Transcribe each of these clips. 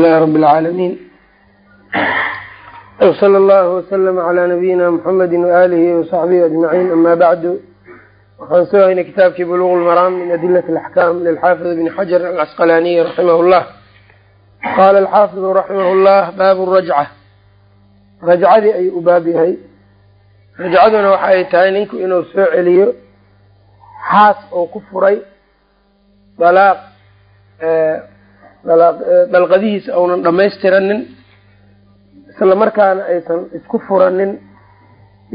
lilahi rabi اlcaalamiin wsala allahu waslama calaa nabiyina muxamedi waaalihi wasaxbihi ajmaciin ama bacdu waxaan soo haynay kitaabkii buluq lmaraam min adilat alaxkaam lilxaafid ibni xajar alcasqalaaniyi raximah llah qaala alxaafidu raximah llah baabu rajca rajcadii ayuu u baab yahay rajcaduna waxa ay tahay ninku inuu soo celiyo xaas oo ku furay dalaaq dalqadihiisa aunan dhamaystiranin isla markaana aysan isku furanin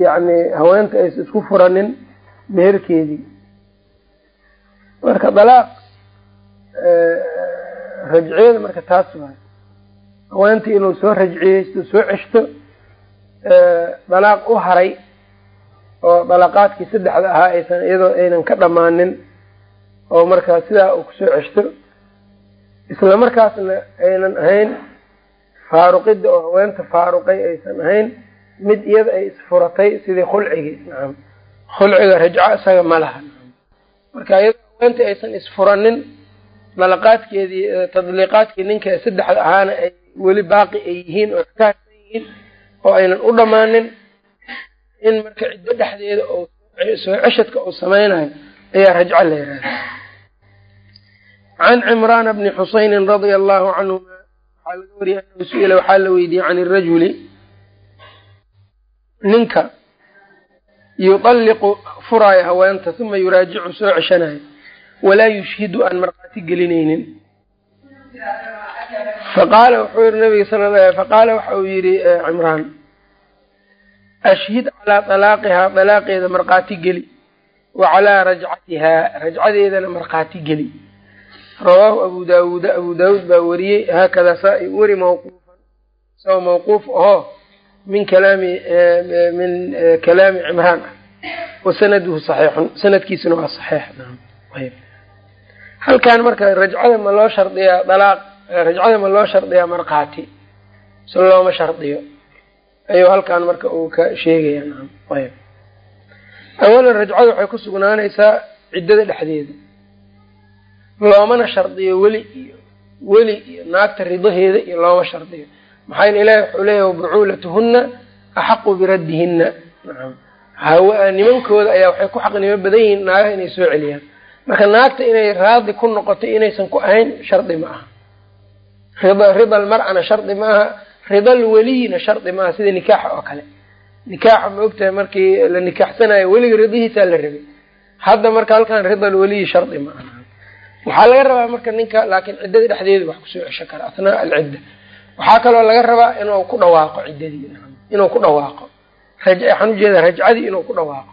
yacni haweenta aysan isku furanin meherkeedii marka dalaaq rajciyada marka taas waay haweentii inuu soo rajciyeysto soo ceshto dalaaq u haray oo dalaqaadkii saddexda ahaa aysan iyadoo aynan ka dhammaanin oo markaa sidaa uu ku soo ceshto isla markaasna aynan ahayn faaruqidda oo haweenta faaruqay aysan ahayn mid iyada ay isfuratay sidii khulcigii nacam khulciga rajco isaga ma laha. Marka iyada haweenta aysan isfuranin dalaqaadkeedii tadliiqaadkii ninka saddexda ahaana ay weli baaqi ay yihiin oo kaarsan yihiin oo aynan u dhammaanin in marka ciddo dhexdeeda oo soo ceshadka uu samaynayo ayaa rajco la yihahda can cimraana bni xusaynin radia allahu canhuma waxaa laga wariyay anahu su'ila waxaa la weydiiyey can irajuli ninka yuطalliqu furaayo haweenta uma yuraajicu soo ceshanayo walaa yushhidu aan markhaati gelinaynin faqaala wuxuu yihi nabiga sal faqaala waxa uu yihi cimraan ashhid calaa dalaaqihaa dalaaqeeda markhaati geli wa calaa rajcatihaa rajcadeedana markhaati geli rawaahu abu daawuuda abu daawuud baa wariyey haakadaa saa i weri mawquufan isagoo mawquuf ahoo min kalaami min kalaami cimraan ah. Wa sanaduhu saxiixun sanadkiisuna waa saxiix. Ayb halkan marka rajcada ma loo shardiyaa dalaaq rajcada ma loo shardiyaa markhaati si looma shardiyo. Ayuu halkan marka uu ka sheegaya naam ayb awalan rajcada waxay ku sugnaanaysaa ciddada dhexdeeda loomana shardiyo weli iyo weli iyo naagta ridaheeda iyo looma shardiyo. Maxaa yel ilahi wuxuu leeyahy bucuulatuhunna axaqu biraddihinna. Nacam hawa nimankooda ayaa waxay ku xaqnimo badan yihiin naagaha inay soo celiyaan. Marka naagta inay raadi ku noqoto inaysan ku ahayn shardi ma aha. Rida rida almar'ana shardi ma aha. Rida alweliyina shardi ma aha sida nikaaxa oo kale. Nikaaxa ma ogtahay markii la nikaaxsanayo weliga ridihiisaa la rabay hadda marka halkan rida alweliyi shardi ma aha waxaa laga rabaa marka ninka laakiin ciddadii dhexdeeda wax ku soo cesho kara athnaa alcidda waxaa kaloo laga rabaa inuu ku dhawaaqo ciddadii inuu ku dhawaaqo. Waxaan ujeeda rajcadii inuu ku dhawaaqo.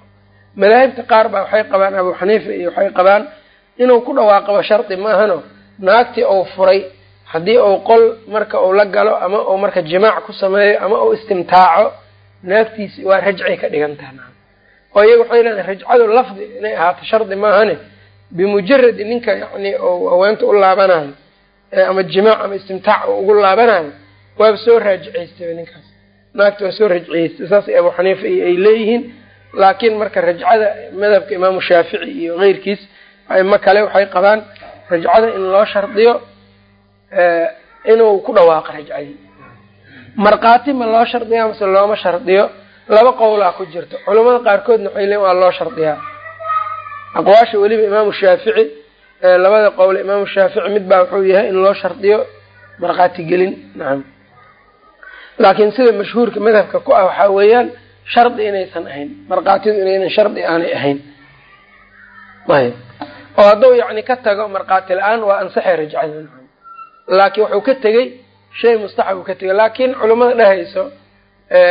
Madaahibta qaar baa waxay qabaan abu xaniifa iyo waxay qabaan inuu ku dhawaaqaba shardi maahano naagtii uu furay haddii uu qol marka uu la galo ama uu marka jimaac ku sameeyo ama uu istimtaaco naagtiisi waa rajcay ka dhigan taha oo iyaga waxay leedahay rajcadu lafdi inay ahaato shardi maahane bimujaradi ninka yani u haweenta u laabanayo ama jimaac ama istimtaac u ugu laabanayo waaba soo raajicaystaba ninkaas naagta waa soo rajciyeystay saasay abu xaniifa iyo ay leeyihiin laakiin marka rajcada madhabka imaamu shaafici iyo keyrkiis aimo kale waxay qabaan rajcada in loo shardiyo inuu ku dhawaaqo rajcadii markhaati ma loo shardiyaa mase looma shardiyo laba qowlaa ku jirto culamada qaarkoodna waxay leeyiin waa loo shardiyaa aqwaasha weliba imaamu shaafici labada qowle imaamu shaafici mid baa wuxuu yahay in loo shardiyo markhaati gelin. Nacam laakiin sida mashhuurka madhabka ku ah waxaa weeyaan shardi inaysan ahayn markhaatidu inaynan shardi aanay ahayn. Ayb oo hadduu yacni ka tago markhaati la'aan waa ansaxay rajcada laakiin wuxuu ka tegey shay mustaxab uu ka tegay laakiin culimmada dhehayso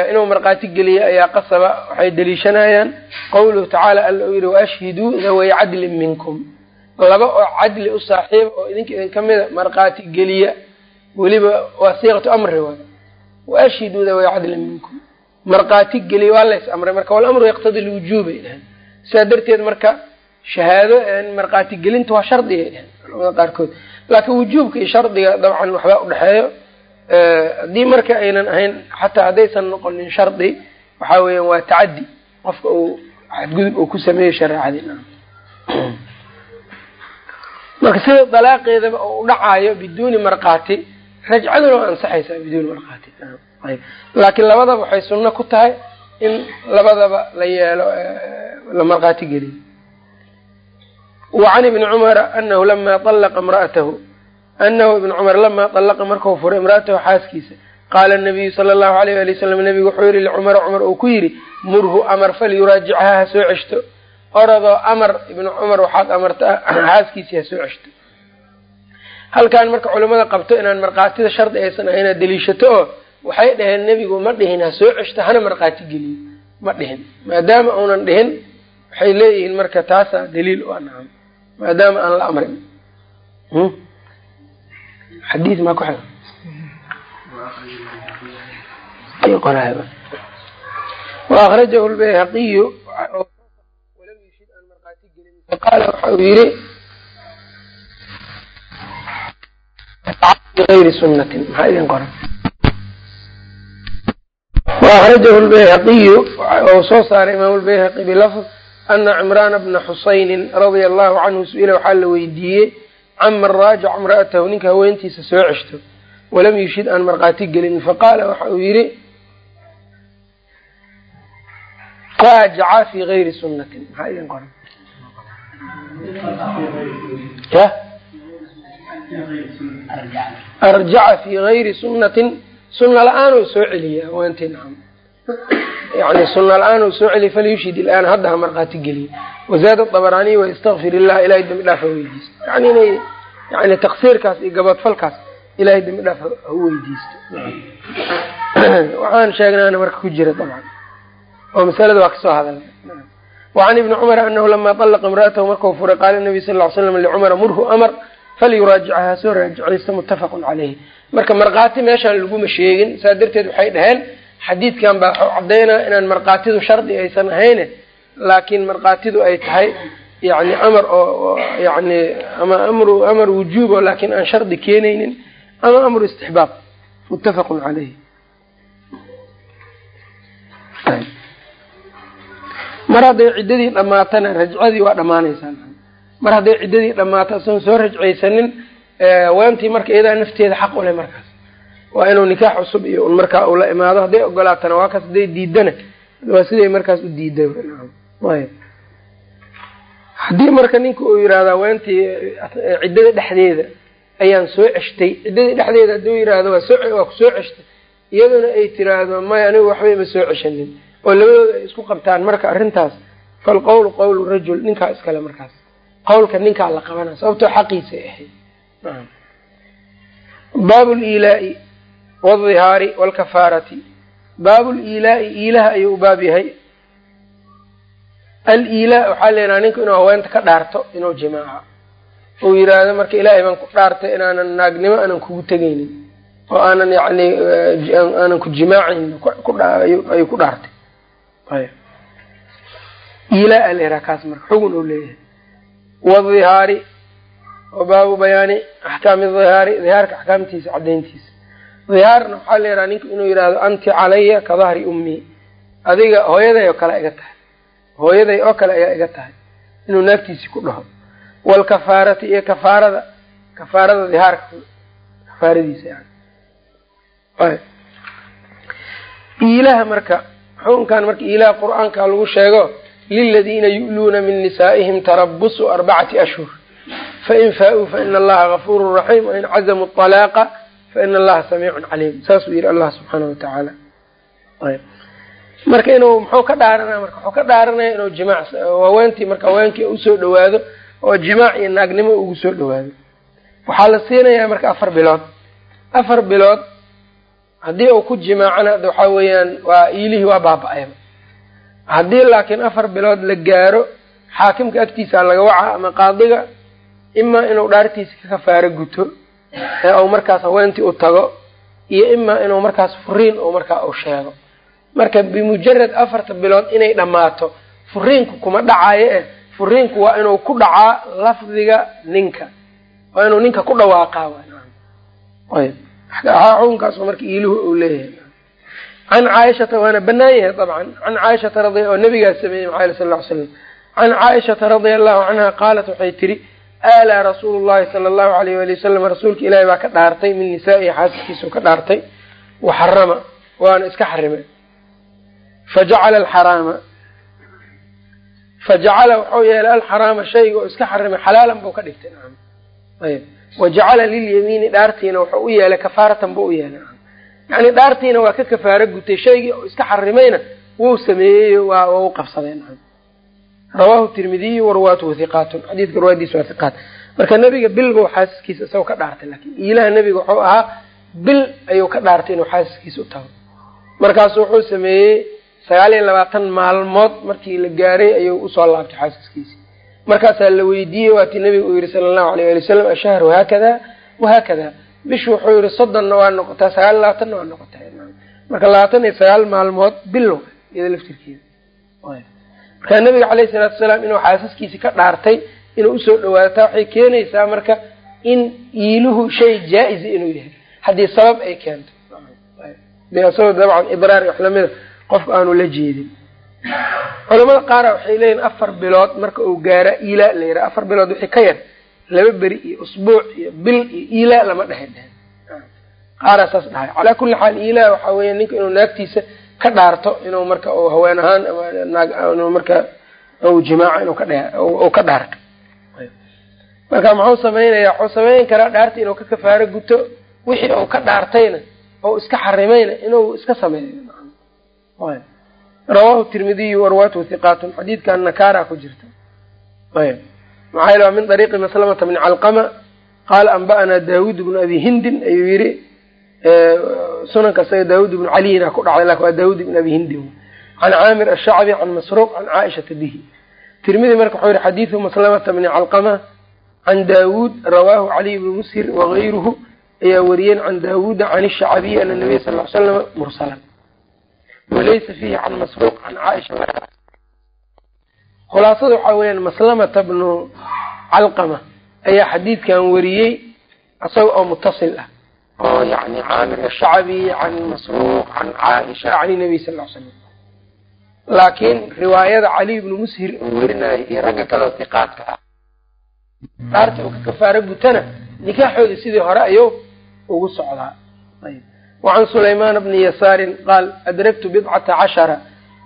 inuu markhaati geliyo ayaa qasaba waxay deliishanayaan. Qawluhu tacaala alla uu yihi waashhiduu daway cadlin minkum. Laba oo cadli u saaxiiba oo idinka idin ka mida markhaati geliya. Weliba waa siiqatu amri waay. Waashhiduu daway cadlin minkum. Markhaati geliya waa lays amray marka walamru yaqtadi lwujuubay dhaheen. Sidaa darteed marka shahaado markhaati gelinta waa shardigay dhaheen. Culamada qaarkood. Laakiin wujuubka iyo shardiga dabcan waxbaa udhexeeyo haddii marka aynan ahayn xataa haddaysan noqonin shardi waxaa weeyaan waa tacaddi. Qofka uu xadgudub uu ku sameeyo shareecadii marka sida dalaaqeedaba oo u dhacaayo biduuni markhaati rajcaduna waa ansaxaysaa biduuni markhaati laakiin labadaba waxay sunno ku tahay in labadaba la yeelo la markhaati geliyo. Wacan ibni cumara anahu lama alaqa imra'atahu anahu ibn cumar lamaa alaqa markau furay imra'atahu xaaskiisa qaala nabiyu sala allahu alayh ali wasalam nabigu wuxuu yihi licumara cumar uu ku yidhi murhu amar falyuraajichaa ha soo ceshto oradoo amar ibnu cumar waxaad amarta xaaskiisii ha soo ceshto halkan marka culimada qabto inaan markhaatida shardi aysan ahay inaad deliishato oo waxay dhaheen nebigu ma dhihin ha soo ceshto hana markhaati geliyo ma dhihin maadaama uunan dhihin waxay leeyihiin marka taasaa daliil u anacam maadaama aan la amrin xadii maa ku وأkrajahu lbayhaqiyu walam yushid aan markhaati gelin faqaala waxa uu yihi ayri sunatin maxaa idin qoran وأkrajahu lbayhaqiyu ou soo saaray imaam lbayhaqi bilafظ ana cimrana bna xusayni radia allahu canhu su-ila waxaa la weydiiyey caman raajac imra'atahu ninka haweentiisa soo ceshto walam yushid aan markhaati gelin. Faqaala waxa uu yihi raajaca fi gayri sunatin maxaa idin qoran ya? Arjaca fi gayri sunatin suna la'aan soo celiya haweentii nacam yani suna la'aan soo celiya falyushhid ilaan hadda ha markhaati geliya wazaada dabaraaniy waistakfir illah ilahay dambi dhaaf ha weydiisto yani inay yani taksiirkaas iyo gabadfalkaas ilahay dambi dhaaf ha weydiisto waxaan sheegnaana marka ku jira dabcan oo masalada waa ka soo hadalna wacan ibni cumar anahu lama alaqa imra'atahu markau furay qaala nabiy sal ly slam licumara murhu amar falyuraajicha ha soo raajicaysto muttafaqun caleyhi marka markhaati meeshaan laguma sheegin saa darteed waxay dhaheen xadiidkan baa waxau cadaynaa inaan markhaatidu shardi aysan ahayne laakiin markhaatidu ay tahay yani amar oo yani ama amru amar wujuubo laakiin aan shardi keenaynin ama amru istixbaab. Muttafaqun caleyhi mar hadday ciddadii dhamaatana rajcadii waa dhamaanaysaa mar hadday ciddadii dhamaato asan soo rajcaysanin waantii marka iyadaa nafteeda xaq u leh markaas waa inuu nikaax cusub iyo un markaa uu la imaado hadday ogolaatana waa kaas hadday diidana waa siday markaas u diida ayb haddii marka ninka uu yihahda waantii ciddada dhexdeeda ayaan soo ceshtay ciddadii dhexdeeda hadduu yihahdo waa ku soo ceshtay iyaduna ay tiraahdo maya anigu waxba ima soo ceshanin oo labadooda ay isku qabtaan marka arrintaas falqowlu qowlu rajul ninkaa iskale markaas qowlka ninkaa la qabana sababtoo xaqiisay ahayd. Baabu liilaa'i wadihaari walkafaarati baabu liilaa'i iilaha ayuu u baab yahay al-iilaa waxaa leedaha ninka inuu haweenta ka dhaarto inuu jimaaco uu yiraahdo marka ilaahay baan ku dhaartay inaanan naagnimo aanan kugu tegaynin oo aanan yani aanan ku jimaacaynin ayuu ku dhaartay iilaa leedaha kaas marka xugun uu leeyahay wadihaari wa baabu bayaani axkaami dihaari dihaarka axkaamtiisa cadayntiisa dihaarna waxaa leedaha ninka inuu yihahdo anti calaya ka dahri ummii adiga hooyaday oo kale iga tahay. Hooyaday oo kale ayaa iga tahay. Inuu naagtiisii ku dhaho. Walkafaarati iyo kafaarada. Kafaarada dihaarka. Kafaaradiisa yani iilaha marka xukunkan marka iilaha qur'aanka lagu sheego liladiina yu'luuna min nisaa'ihim tarabusu arbacati ashhur. Fain faa-uu faina allaha gafuuru raxiim wain cazamuu alaaqa faina allaha samiicun caliim saasuu yihi allah subxaana watacaala marka inuu muxuu ka dhaaranaya marka wuxuu ka dhaaranaya inuu jimaac haweentii marka haweenkii u soo dhawaado oo jimaac iyo naagnimo ugu soo dhawaado waxaa la siinayaa marka afar bilood afar bilood haddii uu ku jimaacana waxaa weeyaan waa iilihii waa baaba-ayba haddii laakiin afar bilood la gaaro xaakimka agtiisa laga waca ama qaadiga imaa inuu dhaartiisa ka kafaaro guto ee uu markaas haweentii u tago iyo imaa inuu markaas furiin uu markaa uu sheego. Marka bimujarad afarta bilood inay dhammaato furiinku kuma dhacayo eh furiinku waa inuu ku dhacaa lafdiga ninka. Waa inuu ninka ku dhawaaqaa xukunkaas marka iiluhu uu leeyahay. Can caaishata waana banaan yahay dabcan. Can caaishata oo nabigaa sameeyey maxaali sal ly slam can caaishata radia allahu canha qaalat waxay tihi aalaa rasuulu llahi sala allahu alayh wali wasalam rasuulka ilaahi baa ka dhaartay min nisaa'ihi ka dhaartay waxarama waana iska xarimay fajacala alxaraama fajacala wuxuu yeelay alxaraama shayga oo iska xarimay xalaalan buu ka dhigtay ayb wajacala lilyamiini dhaartiina wuxuu u yeelay kafaaratan buu u yeelay yani dhaartiina waa ka kafaaro gutay shaygii oo iska xarimayna wuu sameeyey waa u qabsaday rawahu tirmidiyu warwaatuhu hiqaatun xadiidka riwaayadiisa waa hiqaat marka nebiga bil buu xaaskiisa isagoo ka dhaartay laakiin ilaha nebiga wuxuu ahaa bil ayuu ka dhaartay inuu xaaskiisa u tago. Markaasu wuxuu sameeyey sagaal iyo labaatan maalmood markii la gaaray ayuu u soo laabtay xaaskiisi markaasaa la weydiiyey waatii nabiga uu yihi sala allahu alayh ali wasalam ashahru haakada wahaakada bishu wuxuu yihi soddonna waa noqotaa sagaal iyo labaatanna waa noqotaa. Marka labaatan iyo sagaal maalmood bilow iyada laftirkeeda markaa nabiga caleyhi salaatu wasalaam inuu xaasaskiisi ka dhaartay inuu u soo dhawaadataa waxay keenaysaa marka in iiluhu shay jaa-isa inuu yahay haddii sabab ay keento. Isagoo dabcan ibraar wax lamida qofka aanu la jeedin. Culamada qaara waxay leeyihiin afar bilood marka uu gaara iilaa la yidhaha afar bilood wixii ka yar laba beri iyo usbuuc iyo bil iyo iilaa lama dhehe dhehen qaaraa saas dhahay. Calaa kulli xaal iilaa waxaa weya ninka inuu naagtiisa ka dhaarto inuu marka haween ahaan ama marka jimaaco inuu ka dhe ka dhaarto. Marka muxuu sameynaya wuxuu sameyn karaa dhaarta inuu ka kafaaro guto wixii uu ka dhaartayna oo iska xarimayna inuu iska sameeyo. Rawahu tirmidiyu warwaatuhu hiqaatun xadiidkan nakaara ku jirta. Ayb maxaa waa min dariiqi maslamata bni calqama qaala anba'anaa daawuud bnu abi hindin ayuu yihi sunanka isaga daawud ibnu caliyina ku dhacday laakiin waa daawud ibn abi hindin can caamir ashacbi can masruuq can caaishata bihi tirmidi marka wuxuu yihi xadiidu maslamata bni calqama can daawuud rawaahu caliy bnu mushir wagayruhu ayaa wariyeen can daawuuda can ishacbiyi ana nabiya sal l slama mursalan. Walaysa fiihi can masruuq can caaisha khulaasada waxaa weyaan maslamata bnu calqama ayaa xadiidkan wariyey isaga oo mutasil ah oo yani caamir ashacbi can masruuq can caaisha can nabiy sal l slam laakiin riwaayada cali bnu mushir uu werinayo iyo ragga kaleo hiqaadka ah dhaarta uu ka kafaaro gutana nikaaxooda sidii hore ayuu ugu socdaa wacan sulaymaan bni yasaarin qaal adragtu bidcata cashara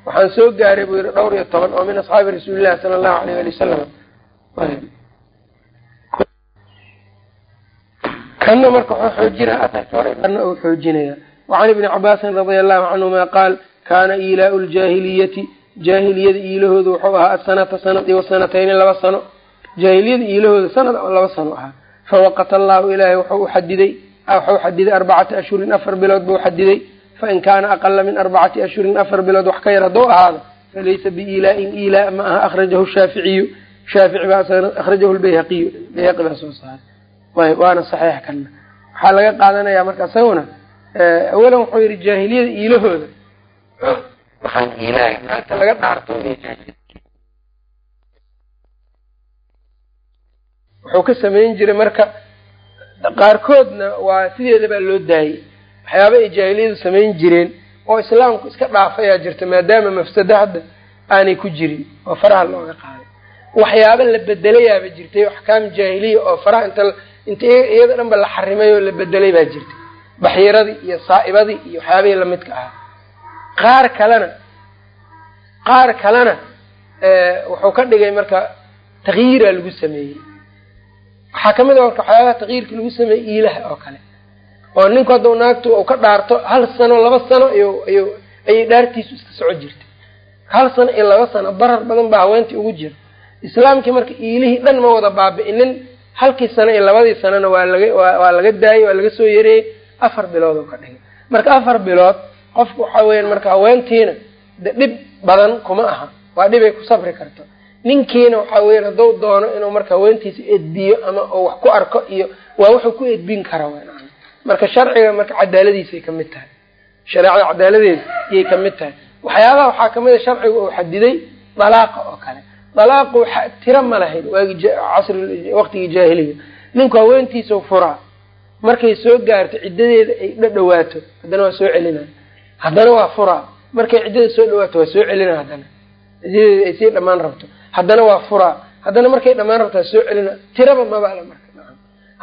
waxaan soo gaaray buu yihi dhowr iyo toban oo min asxaabi rasuuli llahi sala allahu alayh ali wasalam kana marka wuxuu xoojinakana uu xoojinaya wacan ibni cabaasin radia allahu canhuma qaal kaana ilaau ljaahiliyati. Jaahiliyada iilahooda wuxuu ahaa asanata sanad iyo wasanatayni laba sano. Jaahiliyada iilahooda sanad laba sano ahaa. Fawaqata allahu ilaahay wuxuu uxadiday waxau xadiday arbacata ashhurin afar bilood buu xadiday fain kaana aqala min arbacati ashhurin afar bilood wax ka yar hadduu ahaado falaysa biilaain ilaa ma aha akhrajahu shaaficiyu shaafici baa akhrajahu lbayhaqiyu. Bayhaqi baa soo saaray waana saxiix kana waxaa laga qaadanaya marka isaguna awalan wuxuu yihi jaahiliyada iilahooda. Waxaan laga wuxuu ka samayn jiray marka qaarkoodna waa sideeda baa loo daayey. Waxyaaba ay jaahiliyadu samayn jireen oo islaamku iska dhaafayaa jirta maadaama mafsado hadda aanay ku jirin oo faraha looga qaaday. Waxyaaba la bedelayaaba jirtay axkaam jaahiliya oo faraha inta inta iyada dhan ba la xarimay oo la bedelay baa jirtay baxiiradii iyo saa'ibadii iyo waxyaabihii lamidka ahaa. Qaar kalena qaar kalena wuxuu ka dhigay marka takyiira lagu sameeyey. Waxaa ka mid a marka waxyaabaha takyiirka lagu sameeyey iilaha oo kale. Oo ninku haddau naagtu uu ka dhaarto hal sano laba sano iyu ayay dhaartiisu iska soco jirtay. Hal sano iyo laba sano barar badan baa haweentii ugu jira islaamkii marka iilihii dhan ma wada baabi'inin halkii sano iyo labadii sanona waa laga waa laga daayey waa laga soo yareeyey afar bilood oo ka dhigay. Marka afar bilood qofku waxaa weyaan marka haweentiina de dhib badan kuma aha. Waa dhibay ku safri karto. Ninkiina waxaa weyan hadduu doono inuu marka haweentiisa edbiyo ama uu wax ku arko iyo waa wuxuu ku edbin kara marka sharciga marka cadaaladiisay ka mid tahay. Shareecada cadaaladeeda iyay ka mid tahay. Waxyaabaha waxaa ka mid a sharciga uu xadiday dalaaqa oo kale dalaaqu tiro ma lahayn. Waagi casri waqtigii jaahiliga. Ninku haweentiisa furaa markay soo gaarto ciddadeeda ay dhadhawaato haddana waa soo celina haddana waa furaa markay ciddada soo dhawaato waa soo celina haddana. Ciddadeeda ay sii dhamaan rabto. Haddana waa furaa haddana markay dhammaan rabtaa soo celina tiraba mabala marka.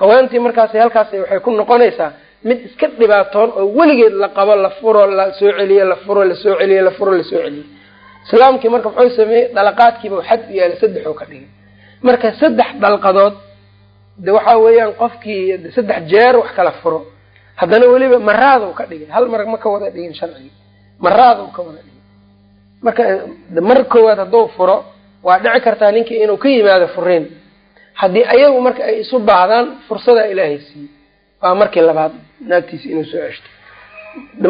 Haweentii markaas halkaas waxay ku noqonaysaa mid iska dhibaatoon oo weligeed la qabo la furo la soo celiyo la furo la soo celiyo la furo la soo celiyo islaamkii marka muxuu sameeyey dhalaqaadkiiba xad u yaalla saddex oo ka dhigay. Marka saddex dhalqadood de waxa weeyaan qofkii saddex jeer wax kala furo. Haddana weliba maraadw ka dhigay. Hal mar ma ka wada dhigin sharciga maraadw ka wada dhigay. Marka mar koowaad hadduu furo waa dhici kartaa ninkii inuu ka yimaado furiin. Haddii ayagu marka ay isu baahdaan fursadaa ilaahay siiyey. Waa markii labaad naagtiisa inuu soo ceshto.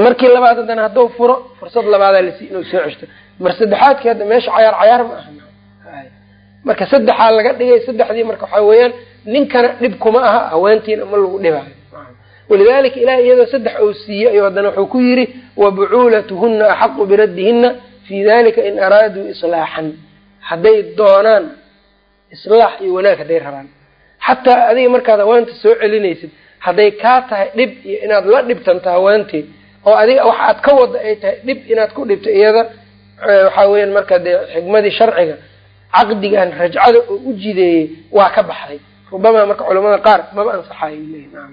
Markii labaad haddana hadduu furo fursad labaadaa lasiiy inuu soo ceshto mar saddexaadkii hadda meesha cayaar cayaar ma aha. Marka saddexaa laga dhigay saddexdii marka waxaa weeyaan ninkana dhib kuma aha haweentiina ma lagu dhibaayo walidalika ilahay iyadoo saddex ou siiyey ayuu haddana wuxuu ku yidhi wabucuulatuhuna axaqu biraddihina fii dalika in araaduu islaaxan. Hadday doonaan islaax iyo wanaag hadday rabaan. Xataa adiga markaad haweenta soo celinaysid hadday kaa tahay dhib iyo inaad la dhibtanto haweentii oo adiga wax aad ka wada ay tahay dhib inaad ku dhibto iyada waxaa weeyaan marka dee xikmadii sharciga caqdigan rajcada oo u jideeyey waa ka baxday. Rubamaa marka culamada qaar maba ansaxayo naam.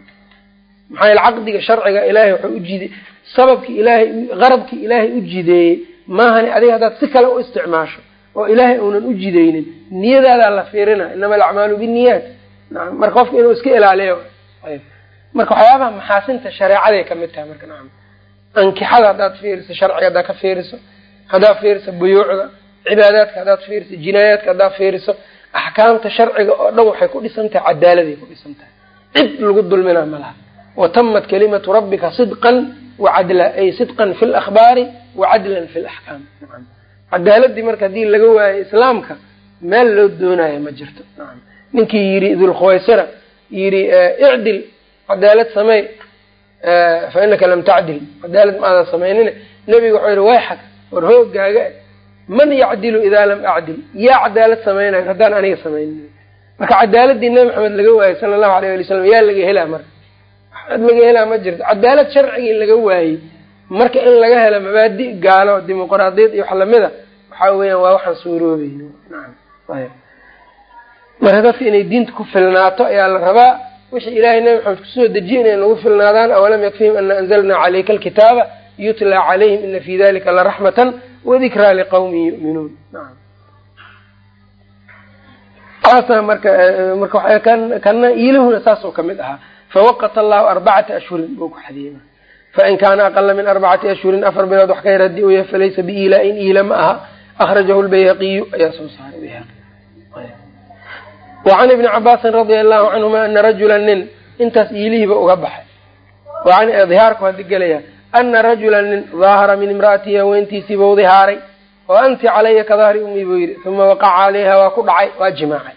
Maxaa yaele caqdiga sharciga ilaahay wuxuu ujide sababkii ilaahay qarabkii ilaahay u jideeyey maahani adiga haddaad si kale u isticmaasho oo ilaahay uunan u jideynin niyadaadaa la fiirina inama alacmaalu binniyaat. Naam marka qofka inuu iska ilaaliyo marka waxyaabaha maxaasinta shareecaday ka mid tahay marka nacam ankixada haddaad fiiriso sharciga haddaad ka fiiriso haddaad fiiriso buyuucda cibaadaadka haddaad fiiriso jinaayaadka haddaad fiiriso axkaamta sharciga oo dhan waxay ku dhisan tahay cadaaladay ku dhisan tahay. Cid lagu dulminaa ma laha. Watamat kalimatu rabbika sidqan wacadla ay sidqan fi lakhbaari wacadlan fi laxkaam cadaaladii marka haddii laga waayo islaamka meel loo doonayo ma jirto. Ninkii yidhi dulkhuwaysira yidhi icdil cadaalad samey fa inaka lam tacdil. Cadaalad maadan samaynin nebiga wuxuu yihi wayxag war hoogaaga man yacdilu idaa lam acdil yaa cadaalad samaynayo haddaan aniga samaynin. Marka cadaaladii nebi maxamed laga waayey sala allahu alayh ali salam yaa laga helaa marka? Waxaad laga helaa ma jirto. Cadaalad sharcigii laga waayey marka in laga helo mabaadi gaalo dimuqraadiyad iyo wax lamida waxaa weeyaan waa waxaan suuroobeyn marka dadka inay diinta ku filnaato ayaa la rabaa. Wixii ilaahay nebi maxamed ku soo dejiye inay nagu filnaadaan awalam yakfihim ana anzalnaa calayka alkitaaba yutlaa calayhim ina fi dalika laraxmatan wadikraa liqawmin yu'minuun taasa marka marka kana iilahuna saasoo ka mid ahaa fawaqata allahu arbacata ashhurin buu ku xadiyey fain kaana aqala min arbacati ashhurin afar bilood wax ka yar haddii uu yahay falaysa biilaa-in iila ma aha. Akhrajahu lbayhaqiyu ayaa soo saaray bayhaqi wacan ibni cabaasin radia allahu canhuma ana rajula nin intaas iilihiiba uga baxay. Dihaarku hadi gelaya ana rajula nin daahara min imra'atihi haweentiisiibau dihaaray oo anti calaya ka ummi buu yidhi uma waqaca calayha waa ku dhacay waa jimaacay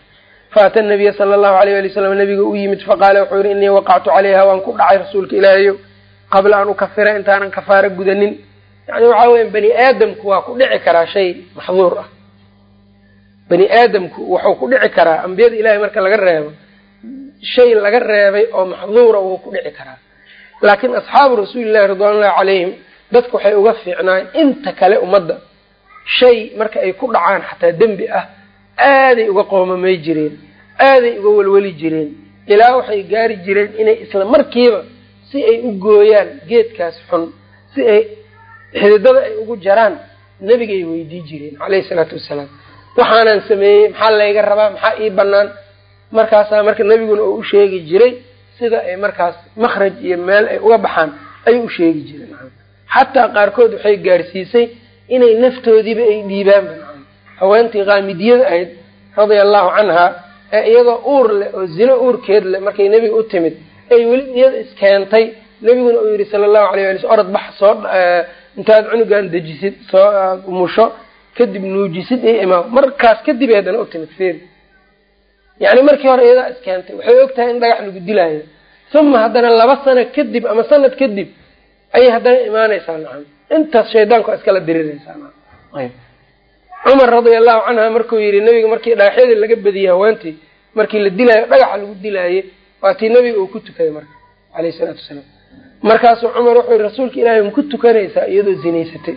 faata nabiya sala allahu alayh ali slam nabiga u yimid faqaala wuxuu yihi inii waqactu calayha waan ku dhacay rasuulka ilaahayo qabla an ukafira intaanan kafaaro gudanin yani waxa weya bani aadamku waa ku dhici karaa shay maxduur ah bani aadamku wuxuu ku dhici karaa ambiyada ilahay marka laga reebo shay laga reebay oo maxduura wuu ku dhici karaa laakiin asxaabu rasuulillahi ridwanullahi calayhim dadku waxay uga fiicnaayen inta kale ummadda. Shay marka ay ku dhacaan xataa dembi ah aaday uga qoomamay jireen aaday uga welweli jireen. Ilaa waxay gaari jireen inay isla markiiba si ay u gooyaan geedkaas xun si ay xididada ay ugu jaraan nebigay weydii jireen caleyhi salaatu wassalaam waxaanaan sameeyey maxaa layga rabaa maxaa ii banaan markaasaa marka nebiguna oo u sheegi jiray sida ay markaas makhraj iyo meel ay uga baxaan ayuu u sheegi jiray xataa qaarkood waxay gaarsiisay inay naftoodiiba ay dhiibaanba haweentii qaamidiyada ahayd radia allahu canha ee iyadoo uur leh oo zino uurkeed leh markay nebiga u timid ay weli iyada iskeentay. Nebiguna uu yidhi sala allahu alayh ali orad bax soo intaad cunugan dejisid soo musho kadib nuujisid iyo imaam. Markaas kadib haddana u timid feer yacni markii hore iyadaa iskeentay waxay og tahay in dhagax lagu dilaayo uma haddana laba sano kadib ama sanad kadib ayay haddana imaanaysaa nacam. Intaas shaydaanku waa iskala diriraysaa cumar radia allahu canha markuu yidhi nebiga markii dhagaxyadii laga badiyey haweentii markii la dilaayo dhagaxa lagu dilaaye waa tii nebiga uu ku tukaday marka caleyhi salaatu wasalaam. Markaasuu cumar wuxuu yihi rasuulka ilaahay maku tukanaysaa iyadoo zinaysatay.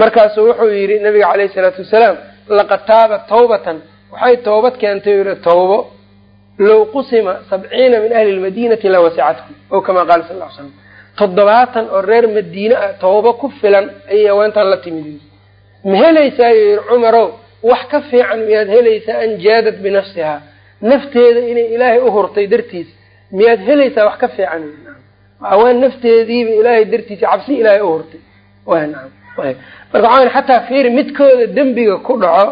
Markaasuu wuxuu yidhi nabiga caleyhi salaatu wasalaam laqad taabat tawbatan waxay toobad keentay tawbo low qusima sabciina min ahli lmadinati lawasicatkum o kama qaala sal l slam toddobaatan oo reer madiine ah tawbo ku filan ayay haweentan la timid ma helaysaa yii cumarow wax ka fiican miyaad helaysaa an jaadad binafsiha nafteeda inay ilaahay u hurtay dartiis miyaad helaysaa wax ka fiican? Haween nafteediiba ilaahay dartiisa cabsi ilaahay u hurtay. Marka xataa fiiri midkooda dembiga ku dhaco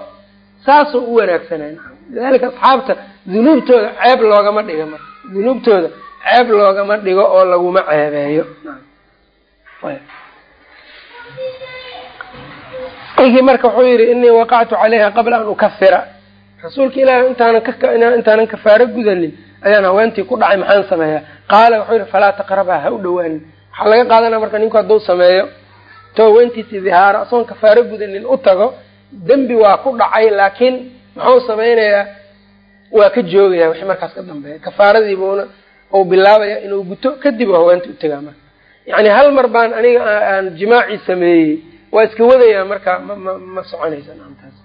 saasoo u wanaagsanay lidalika asxaabta dunuubtooda ceeb loogama dhigo marka dunuubtooda ceeb loogama dhigo oo laguma ceebeeyo. Igi marka wuxuu yihi inii waqactu calayha qabla an ukafira rasuulka ilaahi intaanan intaanan kafaaro gudanin ayaan haweentii ku dhacay maxaan sameeyaa? Qaala wuxuu yihi falaa taqrabaa ha u dhawaanin waxaa laga qaadanaya marka ninku hadduu sameeyo to haweentiisi dihaaro asoon kafaaro gudanin u tago dembi waa ku dhacay laakiin muxuu samaynayaa waa ka joogaya. Wixii markaas ka dambeeya. Kafaaradiibuuna uu bilaabaya inuu guto kadib haweenta utegaa marka. Yani hal mar baan aniga aan jimaacii sameeyey waa iska wadayaa marka ma ma soconaysa taas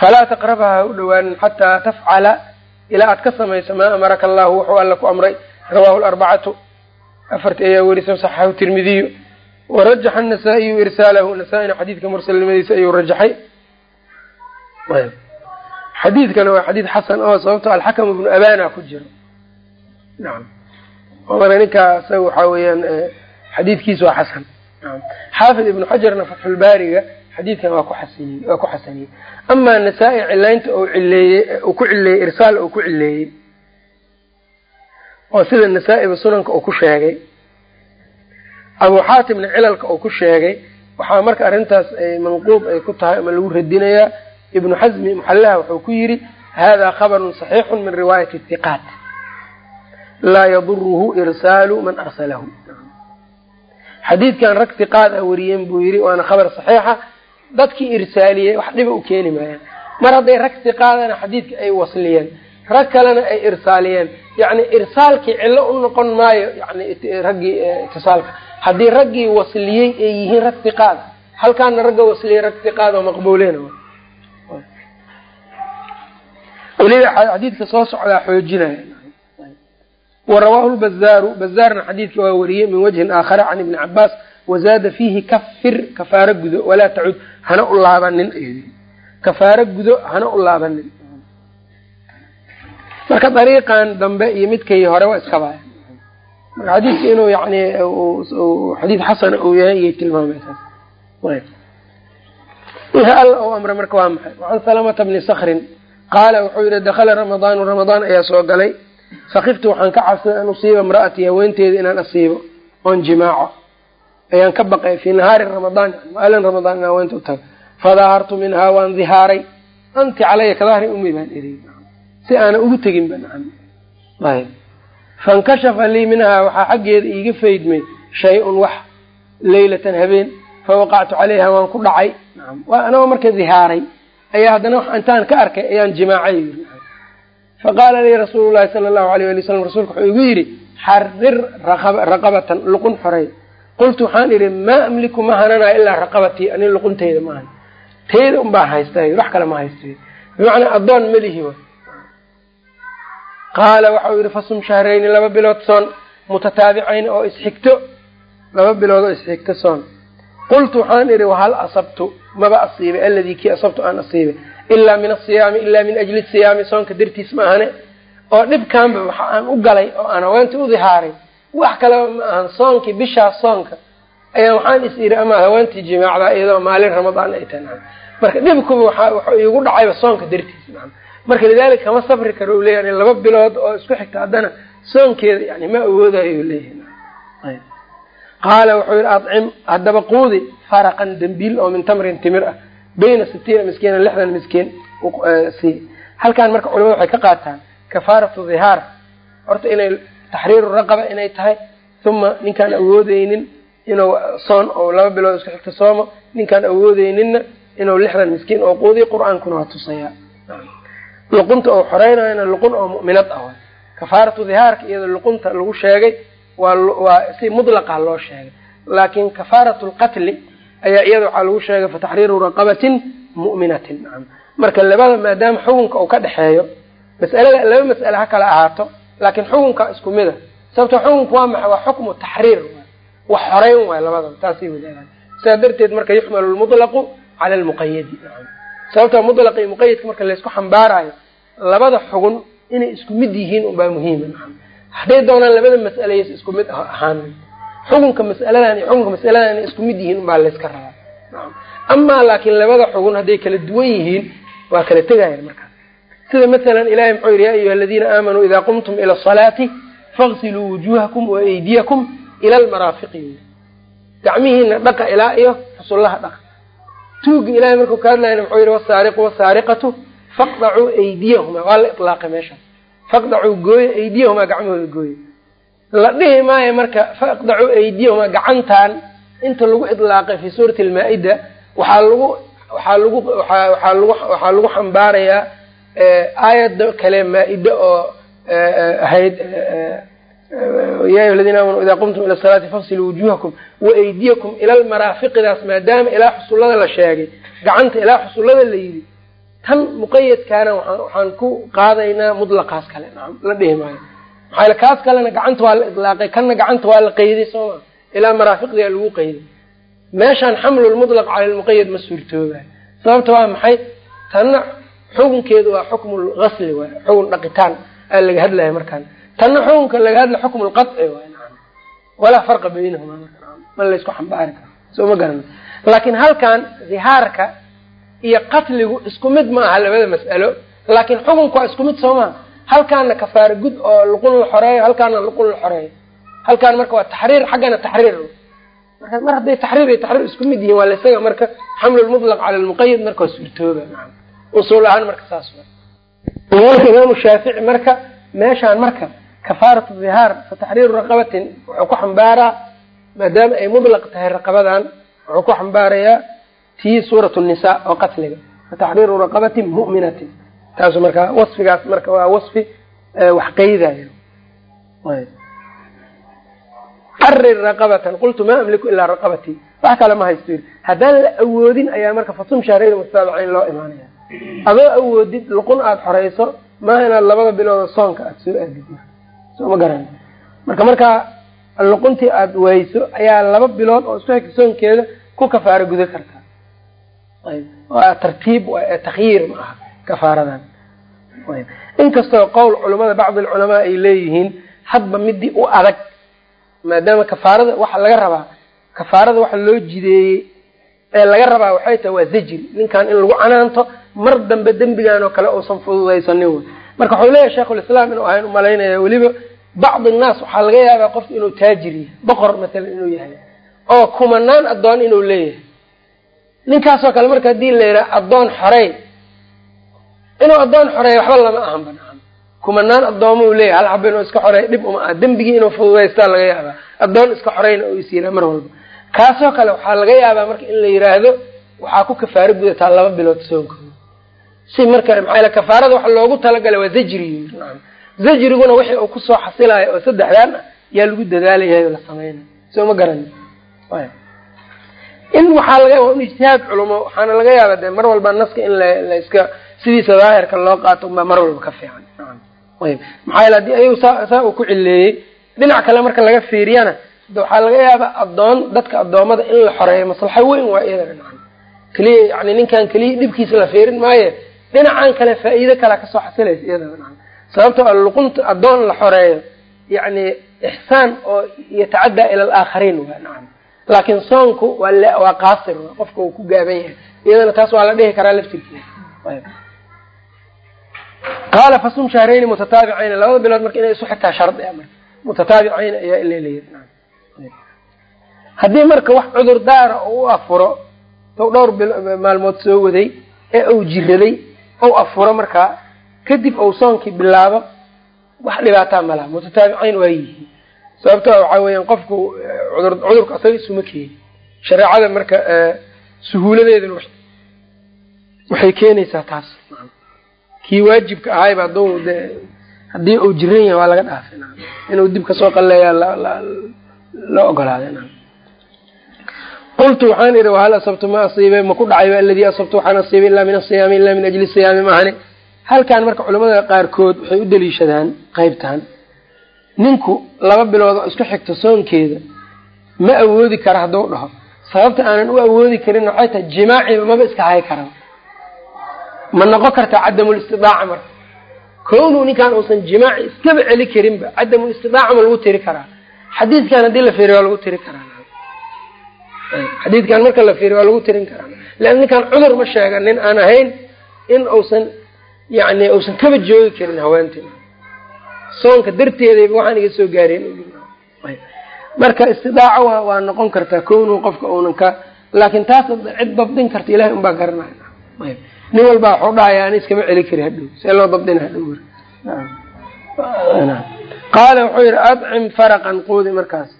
falaa taqrabha ha u dhawaanin xataa tafcala ilaa aad ka samayso maa amaraka allahu wuxuu alla ku amray rawahu larbacatu afarti ayaa werisa saxaxahu tirmidiyu warajaxa anasaa'iyu irsaalahu nasaa-ina xadiidka mursalnimadiisa ayuu rajaxay xadiidkana waa xadiid xasan oo sababto alxakam ibnu abana ku jiro nacam mara ninkaa isaga waxaa weeyaan xadiidkiisa waa xasan xaafid ibnu xajarna fatxulbaariga xadiidkan waa ku xasiniy waa ku xasaniyey amaa nasaa-i cilaynta uu cileeyey uu ku cileeyey irsaal uu ku cileeyey oo sida nasaa-iba sunanka uu ku sheegay abu xaatimna cilalka uu ku sheegay waxaa marka arrintaas ay manquub ay ku tahay ama lagu radinayaa ibnu xasmi muxallaha wuxuu ku yidhi hada khabarun saxiixun min riwaayati hiqaat laa yaduruhu irsaalu man arsalahu. Xadiidkan rag hiqaad a wariyeen buu yidhi waana khabar saxiixa. Dadkii irsaaliyey wax dhiba u keeni maayaan. Mar hadday rag hiqaadana xadiidka ay wasliyeen rag kalena ay irsaaliyeen. Yani irsaalkii cillo u noqon maayo yani raggii itisaalka. Haddii raggii wasliyey ay yihiin rag hiqaada halkaana ragga wasliyey rag hiqaad oo maqbuuleen weliba xadiidka soo socdaa xoojinaya. Warawaahu lbazaaru bazaarna xadiidka waa wariyey min wajhin aakhara can ibni cabaas wazaada fiihi kafir kafaaro gudo walaa tacud hana u laabanin kafaaro gudo hana u laabanin marka dariiqan dambe iyo midkay hore waa iskabaya marka xadiidka inuu yani xadiid xasana uu yahay iyay tilmaamaysaas wixii alla uu amray marka waa maxay? Wacan salamata bni sakrin qaala wuxuu yihi dakala ramadaanu ramadaan ayaa soo galay. Sakiftu waxaan ka cabsaday an usiiba imra'atii haweenteeda inaan asiibo oon jimaaco. Ayaan ka baqay fii nahaari ramadaan maalin ramadaan in haweenta u tago fadahartu minhaa waan dihaaray anti calaya kadahri umi baan eri si aana ugu tegin ba fankashafa lii minhaa waxaa xaggeeda iiga faydmay shay-un wax leylatan habeen fawaqactu calayha waan ku dhacay. Waa anagoo marka dihaaray ayaa haddana wax intaan ka arkay ayaan jimaacay. Faqaala lii rasuulu llahi sala allahu alayh ali wasalam rasuulka wuxuu igu yidhi xarir raqabatan luqun xorey qultu waxaan idhi maa amliku ma hananaa ilaa raqabatii ani luquntayda maaha tayda unbaa haysta wax kale ma haysta bimacnaa addoon melihi qaala waxau yidhi fasum shahrayni laba bilood soon mutataabicayn oo isxigto. Laba bilood oo isxigto soon. Qultu waxaan idhi wahal asabtu? Maba asiibay alladii kii asabtu aan asiibay ilaa min asiyaami ilaa min ajli siyaami soonka dartiis ma ahane. Oo dhibkaanba waxa aan u galay oo aan haweenta u dihaaray. Wax kaleba ma ahan soonkii bishaas soonka. Ayaa waxaan is idhi ama haweentii jimaacdaa iyadoo maalin ramadaan ay tahay marka dhibkuba waxa iigu dhacayba soonka dartiis marka lidaalika kama sabri karo u leeyahay laba bilood oo isku xigta haddana soonkeeda yani ma awoodayo leeyahay. Qaala wuxuu yihi acim haddaba quudi faraqan dembiil oo min tamrin timir ah bayna sitiina miskiina lixdan miskiin. Si. Halkan marka culamada waxay ka qaataan kafaaratu dhihaar horta inay taxriiru raqaba inay tahay uma ninkaan awoodeynin inuu soon oo laba bilood isku xigta soomo ninkaan awoodeyninna inuu lixdan miskiin oo quudiy qur'aankuna waa tusayaa luqunta oo xoreynayana luqun oo mu'minad ah. Kafaaratu dhihaarka iyado luqunta lagu sheegay waa waa si mudlaqa loo sheegay. Laakin kafaaratu lqatli ayaa iyada waxaa lagu sheegay fataxriiru raqabatin mu'minatin. Marka labada maadaama xukunka uu ka dhexeeyo mas'alada laba mas'ale ha kala ahaato laakiin xukunka isku mid a sababto xukunka waa maxay? Waa xukmu taxriir wax xoreyn waay labadaba taasay wadaagaan sidaa darteed marka yuxmalu lmutlaqu cala lmuqayadi sababta mutlaq iyo muqayadka marka laysku xambaarayo labada xugun inay isku mid yihiin unbaa muhiima nacam hadday doonaan labada mas'alays isku mid ahaanin xukunka mas'aladan iyo xukunka mas'aladan inay isku mid yihiin unbaa layska rabaa amaa laakiin labada xugun hadday kala duwan yihiin waa kala tegayan markaas sida masalan ilahay muxuu yidhi ya ayuha aladiina aamanuu idaa qumtum ila asalaati faqsiluu wujuhakum wa aydiyakum ila almaraafiqi gacmihiina dhaqa ilaa iyo xusullaha dhaqa tuuga ilahay markuu ka hadlayna muxuu yihi wasaariqu wasaariqatu faqdacuu aydiyahuma waa la ilaaqay meeshaas faqdacuu gooye aydiyahumaa gacmahooda gooye. La dhihi maayo marka faqdacuu aydiyahumaa gacantan inta lagu ilaaqay fi suurati almaa-ida waxaa lagu waxaa lagu waxaa lagu waxaa lagu xambaarayaa aayada kale maa-ida oo ahayd ya aladiina aamanu idaa qumtum ila salaati faqsiluu wujuhakum wa aydiyakum ila almaraafiqidaas maadaama ilaa xusullada la sheegay gacanta ilaa xusullada la yidhi tan muqayadkaana waxaan ku qaadaynaa mutlaqaas kale la dhihi maayo maxaa kaas kalena gacanta waa la idlaaqay kanna gacanta waa la qeyday sooma ilaa maraafiqdiaa lagu qeyday meeshaan xamlu lmutlaq cala lmuqayad ma suurtoobayo sababta waa maxay tanna xukunkeedu waa xukmu lgasli waay xukun dhaqitaan aa laga hadlaya markaan tanna xukunka laga hadla xukmu lqaci nacam walaa farqa baynahuma ma laysku xambaari karo soo ma garana laakiin halkan zihaarka iyo qatligu isku mid ma aha labada mas'alo laakiin xukunku waa isku mid soo maha halkaana kafaara gud oo luqun la xoreeyo halkaana luqun la xoreeyo. Halkaan marka waa taxriir xaggana taxriir. Marka mar hadday taxriir iyo taxriir isku mid yihiin waa laisaga marka xamlu lmutlaq cala lmuqayad marka waa suurtooba. Usuul ahaan marka saas imaamu shaafici marka meeshaan marka kafaaratu zihaar fa taxriiru raqabatin wuxuu ku xambaaraa maadaama ay mutlaq tahay raqabadan wuxuu ku xambaarayaa tii suurat nisa oo qatliga. Fa taxriiru raqabatin mu'minatin. Taasu marka wasfigaas marka waa wasfi wax qeydayo xarir raqabatan qultu ma amliku ilaa raqabatii wax kale ma haysto. Yiri haddaan la awoodin ayaa marka fasum shahrayni mutaabicayn loo imaanaya adoo awoodid luqun aada xoreyso maaha inaad labada biloodo soonka aada soo aadid soo ma garan. Marka markaa luquntii aada wayso ayaa laba bilood oo isku xigta soonkeeda ku kafaaro guda kartaa waa tartiib takhyiir ma aha kafaaradan. Inkastoo qowl culamada bacdi alculamaa ay leeyihiin hadba midii u adag maadaama kafaarada waxa laga rabaa kafaarada waxa loo jideeyey ee laga rabaa waxay tahay waa zajri ninkan in lagu canaanto mar dambe dembigan oo kale uusan fududaysanin marka waxau leeyahay sheikhulislaam inuu ahayn u malaynaya weliba bacdi nnaas waxaa laga yaabaa qofku inuu taajir yahay boqor matalan inuu yahay oo kumanaan addoon inuu leeyahay ninkaasoo kale marka haddii la yidhaha addoon xorey inuu addoon xoreeya waxba lama ahan banaan kumanaan addoomo u leeyahay hal xaba inuu iska xoreeya dhib uma aha dembigii inuu fududaystaa laga yaabaa addoon iska xoreyna oo is yiraa mar walba kaasoo kale waxaa laga yaabaa marka in la yiraahdo waxaa ku kafaaro gudataa laba bilood soonkooda si marka maxaa kafaarada waxa loogu talagalay waa zajri nacam zajriguna wixii uu ku soo xasilayo oo saddexdaan ah yaa lagu dadaalayahay oo la sameynay soo ma garani in waxaa laga yaaba un ijtihaad culumo waxaana laga yaaba de mar walba naska in la iska sidiisa daahirka loo qaato unbaa mar walba ka fiican. Ayb maxaa yale haddii ayagu saa saa uu ku cileeyey dhinac kale marka laga fiiriyana waxaa laga yaabaa addoon dadka addoommada in la xoreeyo maslaxo weyn waa iyadana nacam keliya yani ninkan keliya dhibkiisa la fiirin maaye dhinacan kale faa-iido ka soo xasilaysa iyadana nacam sababtoo a luqunta addoon la xoreeyo yacni ixsaan oo yatacaddaa ila alaakhariin waa nacam. Laakiin soonku waa waa qaasir qofka uu ku gaaban yahay. Iyadana taas waa la dhihi karaa laftirkiisa qaala fasum shahrayni mutataabicayn labada bilood marka inay isu xitaa shardi a marka. Mutataabicayn ayaa ilaleeya haddii marka wax cudur daara u afuro dhowr maalmood soo waday ee uu jiraday ou afuro markaa kadib ou soonkii bilaabo wax dhibaataa ma laha. Mutataabicayn waa yihiin. Sababto waxaa weeyaan qofku cudur cudurka asaga isuma keeni shareecada marka suhuuladeeduna waxay keenaysaa taas. Kii waajibka ahayba hadduu de haddii uu jiran yahay waa laga dhaafay. Inuu dib ka soo qalleeyaa la ogolaaday qultu waxaan idhi wahal asabtu ma asiibay? Maku dhacay aladii asabtu? Waxaan asiibay ilaa min asiyaami ilaa min ajli siyaami maahane halkan marka culamada qaarkood waxay u daliishadaan qeybtan ninku laba bilood oo isku xigto soonkeeda ma awoodi kara hadduu dhaho. Sababta aanan u awoodi karin waxay tahay jimaaciba maba iska hay karan ma noqon kartaa cadamulistidaaca marka kownuu ninkaan uusan jimaaci iskaba celi karinba cadamulistidaaca ma lagu tiri karaa. Xadiidkan haddii la fiiriyo waa lagu tiri karaa. Xadiidkan marka la fiiriyo waa lagu tirin karaa. Leanna ninkaan cudur ma sheega nin aan ahayn in uusan yani uusan kaba joogi karin haweentii soonka darteedayba waxaan iga soo gaareen. Marka istidaaco wa waa noqon kartaa kownuu qofka uunan ka laakiin taas cid dabdin karta ilahay unbaa garanaya nin walbaa waxuu dhahaya ani iskama celi kari hadhow see loo dabdina hadhow qaala wuxuu yihi adcim faraqan quudi markaas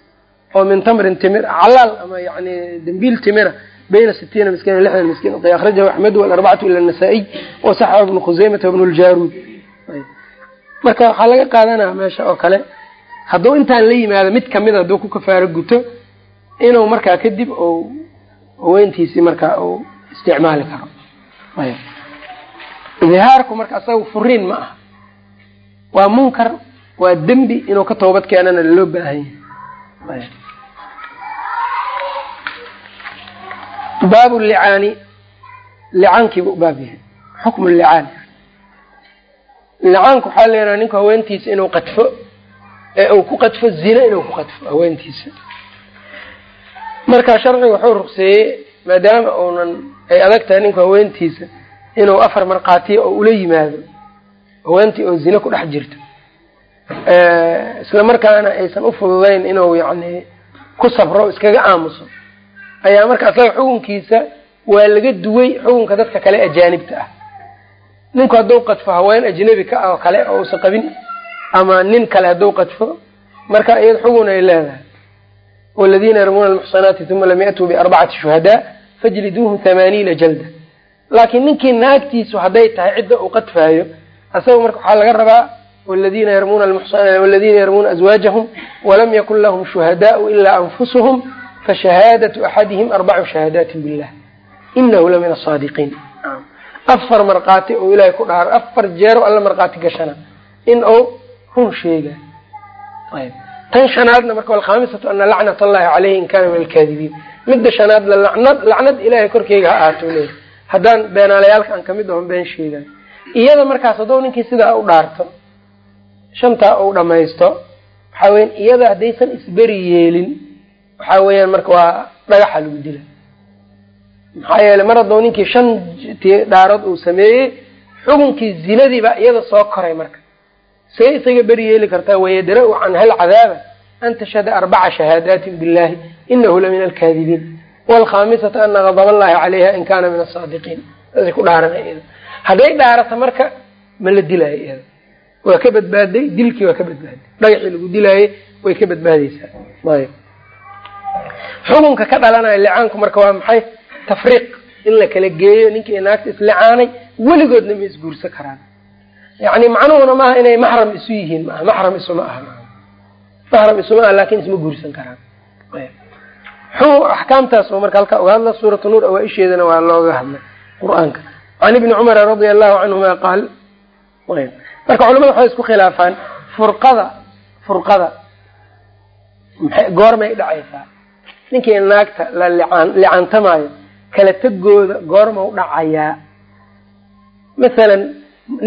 oo min tamrin timir calaal ama yani dambiil timira bayna sitiina miskiin lixdan miskiin akhrajahu axmed walarbacatu ila nasaa-iy wasaxahu ibnu khuseymata wabnu ljaruud marka waxaa laga qaadanaya meesha oo kale hadduu intaan la yimaado mid kamida hadduu ku kafaaro guto inuu markaa kadib ou haweentiisii markaa uu isticmaali karo. Dihaarku marka asaga furiin ma aha. Waa munkar waa dembi inuu ka toobad keenana loo baahan yahay baabu licaani licaankiiba baab yahay xukmu licaan licaanku waxaa leedaha ninku haweentiisa inuu qadfo ee uu ku qadfo zina inuu ku qadfo haweentiisa marka sharciga wuxuu ruqseeyey maadaama uunan ay adag tahay ninku haweentiisa inuu afar markhaatiya oo ula yimaado haweentii oo zine ku dhex jirto isla markaana aysan u fududayn inuu yacni ku sabro iskaga aamuso ayaa marka asaga xukunkiisa waa laga duway xukunka dadka kale ajaanibta ah. Ninku hadduu qadfo haween ajnabi ka ah oo kale oo usan qabin ama nin kale hadduu qadfo marka iyada xugun ay leedahay. Waladiina yarmuuna almuxsanaati uma lam yatuu biarbacati shuhadaa fajliduuhum thamaaniina jalda. Laakiin ninkii naagtiisu hadday tahay cidda uu qadfaayo asaga marka waxaa laga rabaa waladiina yarmuuna azwaajahum walam yakun lahum shuhadaau ilaa anfusuhum fashahaadatu axadihim arbacu shahaadaati billah inahu la min asaadiqiin afar markhaati oo ilaahay ku dhaaro afar jeero alla markhaati gashana in uu run sheega tan shanaadna marka alkhaamisatu ana lacnat allahi caleyhi in kana min alkaadibiin midda shanaadna lacnad lacnad ilaahay korkeyga ha ahaato leeya haddaan beenaalayaalka aan ka mid ahon been sheegayo iyada markaas hadduu ninkii sidaa u dhaarto shantaa uu dhamaysto waxaa weyan iyada haddaysan isberi yeelin waxaa weeyaan marka waa dhagaxa lagu dila. Maxaa yeelay mar hadduu ninkii shan dhaarood uu sameeyey xukunkii zinadii baa iyada soo koray marka. See isaga beri yeeli kartaa wayadra-u canha alcadaaba an tashhada arbaca shahaadaatin billahi inahu la min alkaadibiin. Wlkhaamisata ana gadab allahi calayha in kana min asaadiqiin saasay ku dhaarana iyada. Hadday dhaarato marka ma la dilaayo iyada. Waa ka badbaaday dilkii waa ka badbaaday. Dhagaxii lagu dilaayey way ka badbaadeysaa ayb xukunka ka dhalanaya licaanku marka waa maxay? Tafriiq. In la kala geeyo ninkii naagta islicaanay weligoodna ma isguursan karaan. Yani macnuhuna maaha inay maxram isu yihiin maaha maxram isuma aha maxram isuma aha laakiin isma guursan karaan. Axkaamtaas oo marka halkaa uga hadla suuratu nuur awaa-isheedana waa looga hadlay qur'aanka. Can ibni cumara radia allahu canhuma qaal marka culamada waxay isku khilaafaan furqada furqada goormay dhacaysaa ninkii naagta la licaan licaantamaayo kala tegooda goormau dhacayaa masalan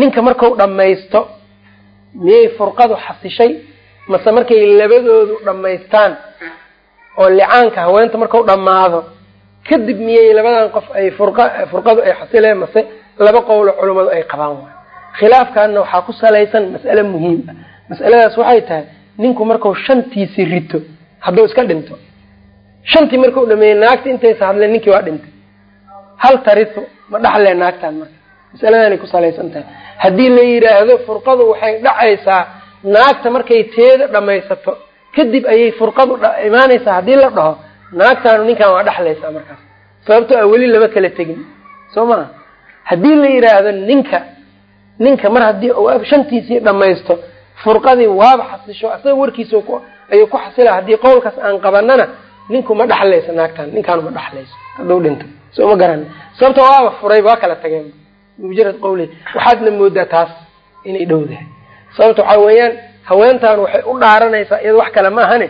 ninka marku dhammaysto miyay furqadu xasishay? Mase markay labadoodu dhammaystaan oo licaanka haweenta markau dhammaado kadib miyay labadan qof ay furqadu ay xasileen mase laba qowlo culummadu ay qabaan waay. Khilaafkaana waxaa ku salaysan mas'ale muhiim ah. Mas'aladaas waxay tahay ninku markau shantiisi rito hadduu iska dhinto shantii markau dhameeyey naagta intaysa hadleen ninkii waa dhintay. Hal tariso ma dhaxlee naagtaan marka. Masaladanay ku salaysan tahay. Haddii la yidhaahdo furqadu waxay dhacaysaa naagta markay teeda dhammaysato kadib ayay furqadu imaanaysaa haddii la dhaho naagtaanu ninkan waa dhexlaysaa markaas. Sababto a weli lama kala tegin. Soo maha haddii la yidhaahdo ninka ninka mar haddii shantiisii dhammaysto furqadii waaba xasisho asaga warkiisa ayuu ku xasila haddii qowlkaas aan qabanana ninku ma dhaxlayso naagtan? Ninkaan ma dhaxlayso. Hadduu dhinto. Soo ma garana sababta waaba furay waa kala tageen. Bimujarad qawli. Waxaadna moodaa taas inay dhowdahay sababta waxaa weeyaan haweentan waxay u dhaaranaysaa iyado wax kale ma ahane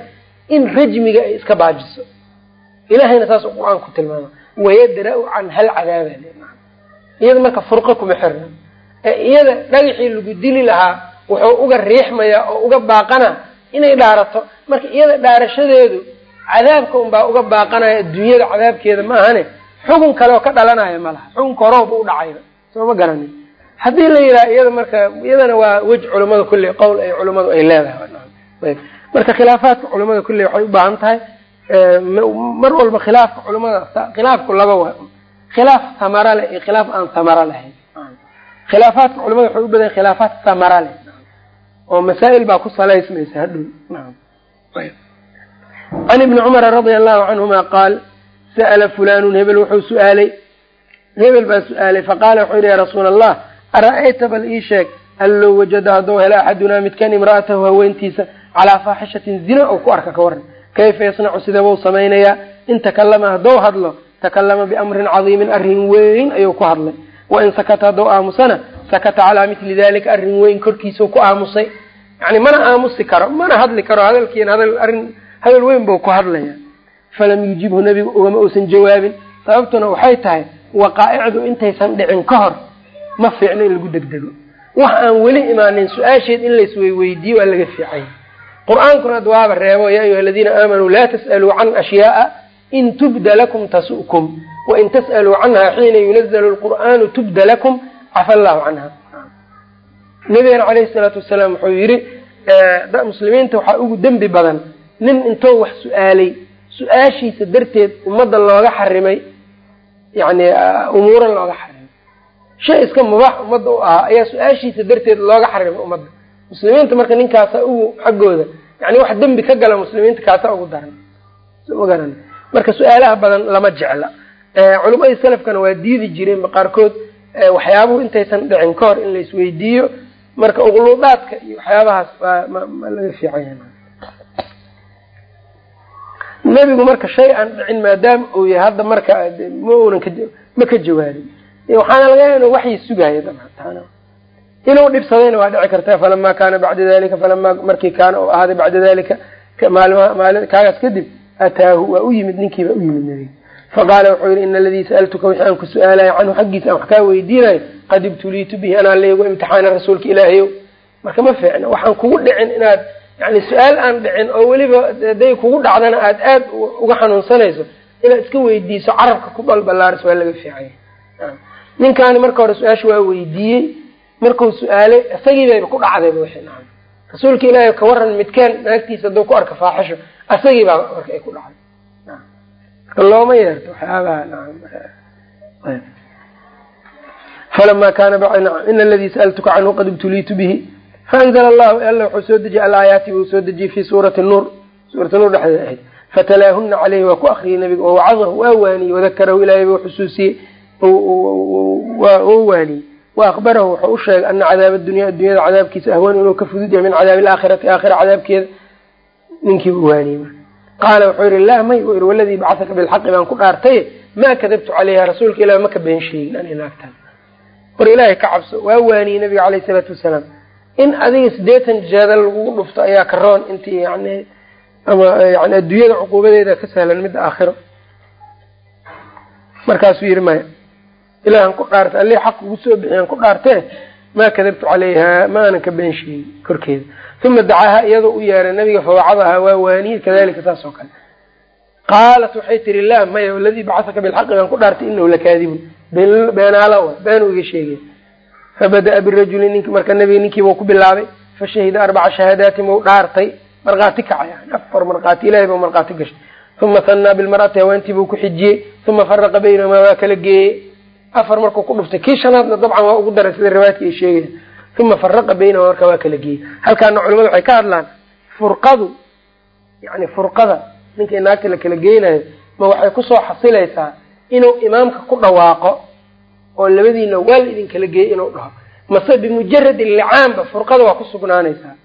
in rajmiga ay iska baajiso. Ilahayna saas u qur'aanku tilmaama. Wayadra-u can hal cadaaba iyada marka furqa kuma xirna. Ee iyada dhagaxii lagu dili lahaa wuxuu uga riixmayaa oo uga baaqana inay dhaarato. Marka iyada dhaarashadeedu cadaabka unbaa uga baaqanaya adduunyada cadaabkeeda ma ahane xugun kale ka dhalanaya ma laha. Xukunka horooba u dhacayba. Soo ma garanin? Haddii la yidhaha iyada marka iyadana waa wej culamada kulley qowl ay culamadu ay leedahay. Marka khilaafaadka culamada kulley waxay u baahan tahay mar walba khilaafka culamada khilaafku laba waa. Khilaaf samara leh iyo khilaaf aan samara lahayn. Khilaafaadka culamada waxay u badan khilaafaat samara leh. Oo masaa'il baa ku salaysmaysa hadhow can ibni cumara radia allahu canhuma qaal sa'ala fulanun hebel wuxuu su'aalay hebel baa su'aalay faqaala wuxuu yihi ya rasuula allah ara-ayta bal ii sheeg an wajada hadduu helo axadunaa midkan imra'atahu haweentiisa calaa faaxishatin zina ou ku arka ka waran kayfa yasnacu sidabau samaynayaa in takallama haddou hadlo takallama biamrin cadiimin arrin weyn ayuu ku hadlay wain sakata haddou aamusana sakata calaa mitli dalika arrin weyn korkiisau ku aamusay yani mana aamusi karo mana hadli karo hadalkiina hadal arrin hadal weyn buu ku hadlaya falam yujibhu nebigu ugama uusan jawaabin. Sababtuna waxay tahay waqaa'icdu intaysan dhicin ka hor ma fiicno in lagu degdego. Wax aan weli imaanin su'aasheed in laisweyweydiiyo waa laga fiicay. Qur'aankuna ad waaba reebo yaa ayuha aladiina aamanuu laa tas'aluu can ashyaaa in tubda lakum tasu'kum wain tas'aluu canha xiina yunazalu lqur'aanu tubda lakum cafa allahu canha nabigana caleyhi salaatu wasalaam wuxuu yidhi muslimiinta waxaa ugu dembi badan nin intou wax su'aalay su'aashiisa darteed ummadda looga xarimay yani umuura looga xarimay. Shay iska mubaax ummadda u ahaa ayaa su'aashiisa darteed looga xarimay ummadda. Muslimiinta marka ninkaasa ugu xaggooda yani wax dembi ka gala muslimiinta kaasa ugu daran. Ma garan marka su'aalaha badan lama jecla. Culumadii salafkana waa diidi jireen qaarkood waxyaabuhu intaysan dhicin ka hor in la isweydiiyo marka uqluudaadka iyo waxyaabahaas laga fiican yahay nebigu marka shay aan dhicin maadaama uu yahay hadda marka ma unan ma ka jawaabin waxaana laga yaaba inuu waxyi sugaayo dabcan inuu dhibsadayna waa dhici karta falama kaana bacda dalika falama markii kaana u ahaaday bacda dalika maalm kaagaas kadib ataahu waa u yimid ninkii baa u yimid nebiga. Faqaala wuxuu yihi ina aladii sa'altuka wixii aan ku su'aalayo canhu xaggiisa aan wax kaa weydiinayo qad ibtuliitu bihi anaa laygu imtixaana rasuulka ilaahayow. Marka ma fiicna waxaan kugu dhicin inaad yani su'aal aan dhicin oo weliba haday kugu dhacdana aad aad uga xanuunsanayso inaad iska weydiiso carabka ku balbalaaris waa laga fiicanya ninkaani marka hore su'aasha waa weydiiyey markuu su'aalay isagii bayba ku dhacdayba wixii nacam rasuulka ilaahay ka waran midkaan naagtiisa hadduu ku arka faaxisho isagii baa marka ay ku dhacday. Marka looma yeerto waxyaabaha nacam falama kaana ina aladii sa'altuka canhu qad ibtuliitu bihi faanzla allahu alla wuxuu soo dejiyey alaayaati buu soo dejiyey fi suurati nuur suurati nuur dhexdeeda ahayd fatalaahuna caleyhi waa ku akriyey nabiga oo wacadahu waa waaniyey wadakarahu ilahay buu xusuusiyey oo waaniyey wa akbarahu wuxuu u sheegay ana cadaab adunya addunyada cadaabkiisa ahwan inuu ka fudud yahay min cadaabi alaakhirati aakhira cadaabkeeda ninkiibu waaniyey qaala wuxuu yihi laa may u yihi waladii bacasaka bilxaqi baan ku dhaartay maa kadabtu caleyha rasuulka ilah maka been sheegin ani naagtaan war ilaahay ka cabso waa waaniyey nabiga caleyh isalaatu wasalaam in adiga sideetan jeedal lagugu dhufto ayaa ka roon intii yani ama yani adduunyada cuquubadeeda ka sahlan midda aakhiro. Markaasuu yihi maya ilahan ku dhaartay allii xaq ugu soo bixiyaan ku dhaartee maa kadabtu calayha ma aanan ka been korkeeda. Uma dacaaha iyadoo u yeeray nabiga fawacadahaa waa waaniyey kadalika saas oo kale. Qaalat waxay tihi laa maya aladii bacasaka bilxaqi baan ku dhaartay inahu lakaadibun beenaala wa been iga sheegay fabada'a birajuli nink marka nabiga ninkiibau ku bilaabay fashahida arbaca shahaadaatin bau dhaartay markhaati kacay afar markhaati ilahay bau markhaati gashay uma hannaa bilmar'ati haweentii buu ku xijiyey uma faraqa baynahumaa waa kala geeyey afar markuu ku dhuftay kii shanaadna dabcan waa ugu daray sida riwaayadka ay sheegaya uma faraqa baynahuma marka waa kala geeyey halkaana culamadu waxay ka hadlaan furqadu yani furqada ninkii naagta la kala geynayo ma waxay ku soo xasilaysaa inuu imaamka ku dhawaaqo oo labadiina waal idinkala geeyey inuu dhaho mase bimujaradi licaanba furqada waa ku sugnaanaysaa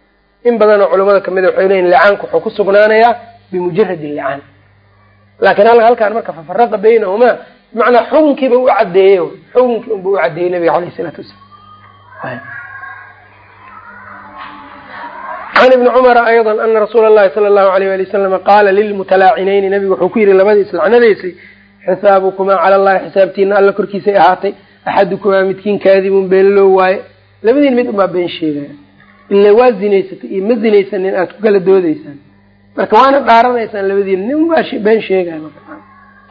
in badanoo culamada kamid a waxay leyihin licaanku wuxuu ku sugnaanayaa bimujaradi licaan laakiin hal halkaan marka fafaraqa baynahumaa bimacnaa xukunkiiba u cadeeyey xukunkii unba u cadeeyey nabiga aleyh isalaatu wasalaam can ibni cumara ayضa ana rasuula اllahi sala اllahu alayh ali wasalama qaala lilmutalaacinayni nabigu wuxuu ku yihi labadii islacnadaysay xisaabukumaa cala allahi xisaabtiina alla korkiisay ahaatay. Axadukumaa midkiin kaadibun beenlow waaye. Labadiin mid unbaa been sheegaya. Ila waa zinaysatay iyo ma zinaysanin aad ku kala doodaysaan. Marka waana dhaaranaysaan labadiina nin unbaa been sheegaya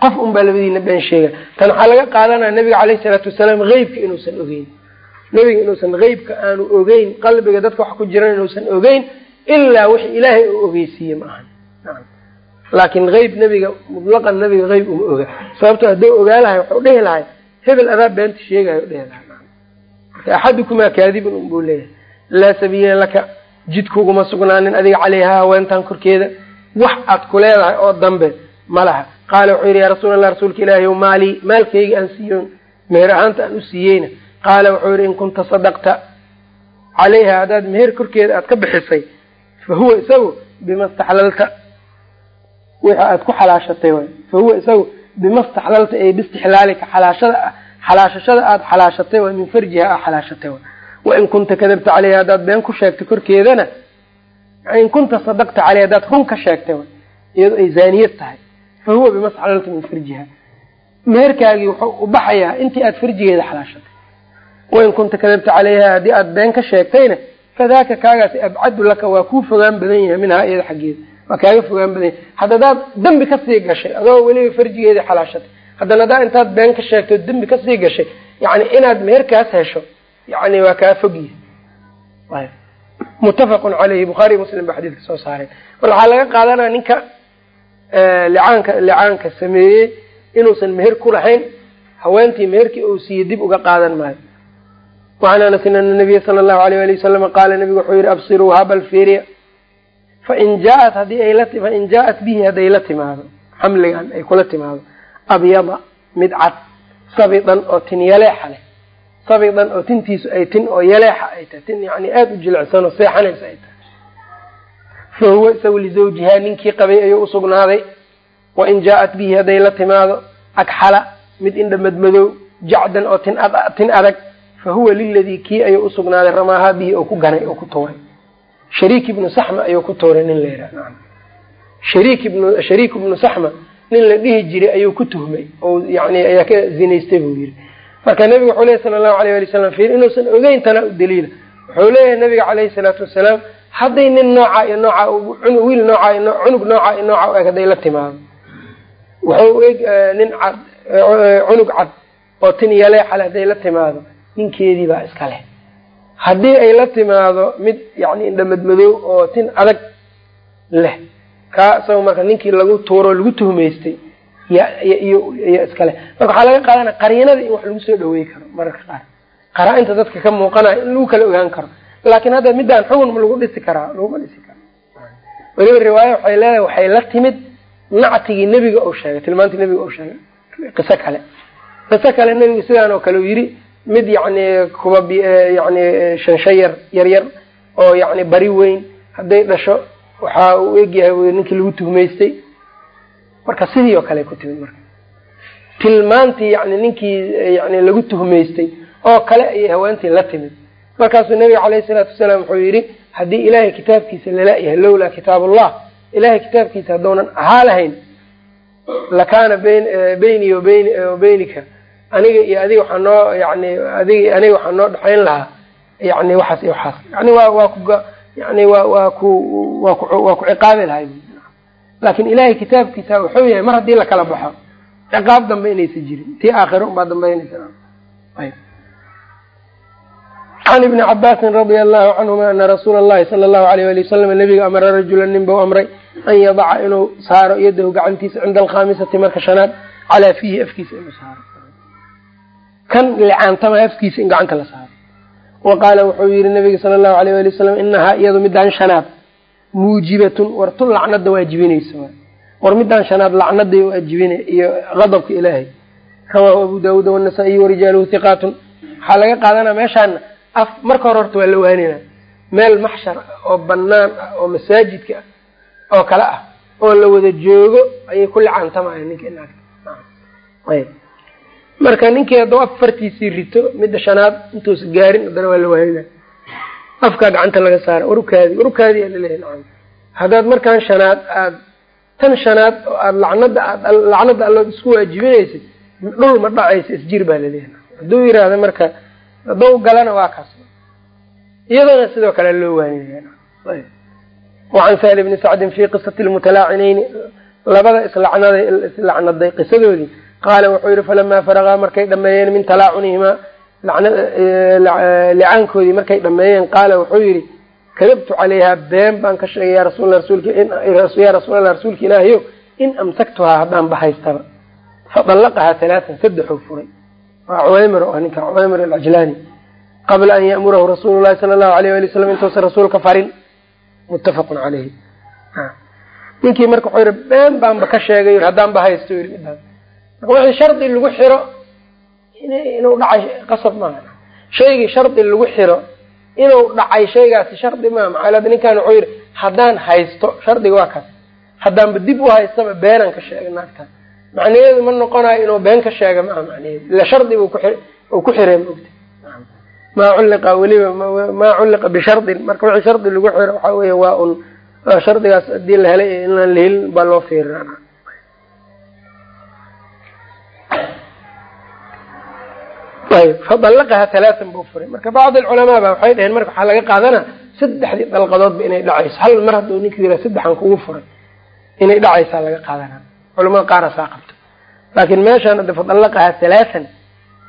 qof unbaa labadiina been sheegaya. Tan waxaa laga qaadanaya nabiga caleyh salaatu wasalaam heybka inuusan ogeyn. Nebiga inuusan heybka aanu ogeyn qalbiga dadka wax ku jiran inuusan ogeyn ilaa wix ilaahay uu ogeysiiye ma ahan laakiin heyb nebiga mutlaqan nebiga heyb uma oga. Sababto hadduu ogaa lahay waxau dhehi lahay hebel adaa beenta sheegayo dhehi lahay marka axadukumaa kaadibun unbuu leeyahay. Laa sabiila laka jidkuguma sugnaanin adiga caleyhaa haweentan korkeeda. Wax aad ku leedahay oo dambe ma laha. Qaala wuxuu yidhi yaa rasuul allah rasuulka ilaahi maalii maalkayga aan siiyo meher ahaanta aan u siiyeyna. Qaala wuxuu yidhi in kunta sadaqta calayha haddaad meher korkeeda aad ka bixisay fa huwa isagu bima staxlalta wixi aad ku xalaashatay waay fa huwa isagu bima staxlalta ee bistixlaalika xalaashada xalaashashada aada xalaashatay waay min farjiha a xalaashatay waay wain kunta kadabta caleyha haddaad been ku sheegtay korkeedana in kunta sadaqta caleyha haddaad run ka sheegtay waay iyadoo ay zaaniyad tahay. Fa huwa bima staxlalta min farjiha. Meherkaagii wuxuu u baxayaa intii aada farjigeeda xalaashatay. Wain kunta kadabta caleyha haddii aada been ka sheegtayna fadaaka kaagaasi abcadu laka waa kuu fogaan badan yahay minhaa iyada xaggeeda waa kaaga fogaan badan yahay hadda hadaad dembi ka sii gashay adoo weliba farjigeedii xalaashatay haddana haddaa intaad been ka sheegto dembi ka sii gashay yani inaad meherkaas hesho yani waa kaa fogyihi muttafaqun caleyhi bukhaariy muslim ba xadiidka soo saaray. Mar waxaa laga qaadanaya ninka licaanka licaanka sameeyey inuusan meher ku lahayn haweentii meherkii uu siiyey dib uga qaadan maayo. Wacan anasin ana nabiya sala allahu alayh ali wasalama qaala nabigu wuxuu yihi absiruu habal fiiriya fain jaaat haddii ay la fain bihi hadday la timaado xamligan ay kula timaado abyada mid cad sabidan oo tin yaleexa leh sabidan oo tintiisu ay tin oo yaleexa ay tahay tin yani aada u jilicsan oo seexanaysa ay tahay fa huwa isagu lizawjihaa ninkii qabay ayuu usugnaaday wain jaaat bihi hadday la timaado agxala mid indha madmadow jacdan oo tin adag fa huwa liladii kii ayuu usugnaaday ramaahaa bihi oo ku ganay oo ku tuuray shariik ibnu saxma ayuu ku tuuray nin la yidhaha shariik ibnu shariik ibnu saxma nin la dhihi jiray ayuu ku tuhmay. Oo yani ayaa ka zinaystay buu yiri marka nabiga wuxuu lehy sala allahu alayh ali wasalam fiir inuusan ogeyn tana u daliila wuxuu leeyahay nabiga caleyhi salaatu wasalaam hadday nin noocaa iyo noocaa wiil noocaa iyo cunug noocaa iyo noocaa u eg hadday la timaado. Wuxuu eg nin cad cunug cad oo tin yaleexale hadday la timaado. Ninkeedii baa iska leh haddii ay la timaado mid yani indhamadmadow oo tin adag leh kaa isaga marka ninkii lagu tuuro lagu tuhmaystay iyo iskale marka waxaa laga qaadana qariinada in wax lagu soo dhawey karo mararka qaar. Qaraa-inta dadka ka muuqanayo in lagu kala ogaan karo. Laakiin hadda midaan xugun ma lagu dhisi karaa laguma dhisi karo weliba riwaaya waxay leedahay waxay la timid nactigii nebiga uu sheegay tilmaantii nebiga uu sheegay qiso kale. Qiso kale nebigu sidaan oo kale u yiri mid yani kuba yani shansho yar yar yar oo yani bari weyn hadday dhasho waxa uu egyahay ninkii lagu tuhmaystay. Marka sidii oo kale ku timid marka. Tilmaantii yani ninkii yani lagu tuhmaystay oo kale ayay haweentii la timid. Markaasuu nabiga caleyhi salaatu wasalaam wuxuu yidhi haddii ilaahay kitaabkiisa lala-yahay lowlaa kitaabullah ilahay kitaabkiisa haddounan ahaa lahayn lakaana beyni wa beynika aniga iyo adiga waxaa noo yani adiga aniga waxaa noo dhexayn lahaa yani waxaas iyo waxaas. Yani waa waa ku yani wa waa ku waa ku waa ku ciqaabi lahay laakin ilahay kitaabkiisa wuxuu yahay mar haddii lakala baxo ciqaab dambe inaysa jirin tii aakhiro unbaa dambeynaysa ayb can ibni cabaasin radia allahu canhuma ana rasuula allahi sala allahu alayh ali wasalam nabiga amara rajulan nin bau amray an yadaca inuu saaro yadahu gacantiisa cinda alkhaamisati marka shanaad calaa fiihi afkiisa inuu kan licaantama afkiisa in gacanta la saaro. Wa qaala wuxuu yihi nabiga sala allahu alayh ali wasalam inahaa iyadu midaan shanaad muujibatun war tu lacnada waajibinaysa war midaan shanaad lacnaday waajibina iyo qadabka ilaahay. Rawaahu abu daawuud wanasaa'iy warijaaluhu hiqaatun waxaa laga qaadanaa meeshaana af marka hore horta waa la waanina meel maxshar oo banaan ah oo masaajidka ah oo kale ah oo la wada joogo ayay ku licaantamaya ninka inaagta ayb marka ninkii hadduu afartiisii rito midda shanaad intuusa gaarin haddana waa la waayina afkaa gacanta laga saara warukaadi warukaadi aa laleeyahy nacam. Haddaad markaan shanaad aad tan shanaad oo aad lacnada aad lacnada allood isku waajibinaysid dhul ma dhacaysa isjir baa la leeyahay hadduu yiraahda marka hadduu galana waa kaas. Iyadana sidoo kale loo waaninaya wacan sahli bni sacdin fi qisati lmutalaacinayni labada islacnada islacnaday qisadoodii qaala wuxuu yihi falamaa faragaa markay dhameeyeen min talaacunihimaa. Licaankoodii markay dhameeyeen qaala wuxuu yihi kadabtu calayhaa been baan ka sheegay ya rasul ya rasuulallah rasuulka ilaahiyo in amsaktuhaa haddaan bahaystaba. Fadallaqahaa halaatan saddexuu furay. Waa cuwaymir oo ninka cuwaymir alcajlaani qabla an ya'murahu rasuulu llahi sala allahu alayh wali wasalam intuusan rasuulka farin. Muttafaqun caleyhi ninkii marka wuxuu yihi been baanba ka sheegay haddaan bahaysto yii midaas marka wixii shardi lagu xiro inuu dhacay qasab maaha shaygii shardi lagu xiro inuu dhacay shaygaasi shardi maaha maxaa ninkan wuxuu yihi haddaan haysto shardiga waa kaas. Haddaanba dib u haystaba beenaan ka sheegay naagtaan macnaheedu ma noqonayo inuu been ka sheega maaha macnaheedu ila shardi buu ku xiray maogta maa culliqa weliba maa culliqa bishardin marka wixii shardi lagu xiro waxaa weeye waa un shardigaas haddii la helay inaan la helin baa loo fiirina ayb fadallaqaha halaatan buu furay marka bacd alculamaa ba waxay dhaheen marka waxaa laga qaadana saddexdii dalqadoodba inay dhacayso hal mar hadduu ninka yira saddexan kugu furay inay dhacaysaa laga qaadana culamada qaara saa qabto laakiin meeshaan hadda fadallaqaha halaatan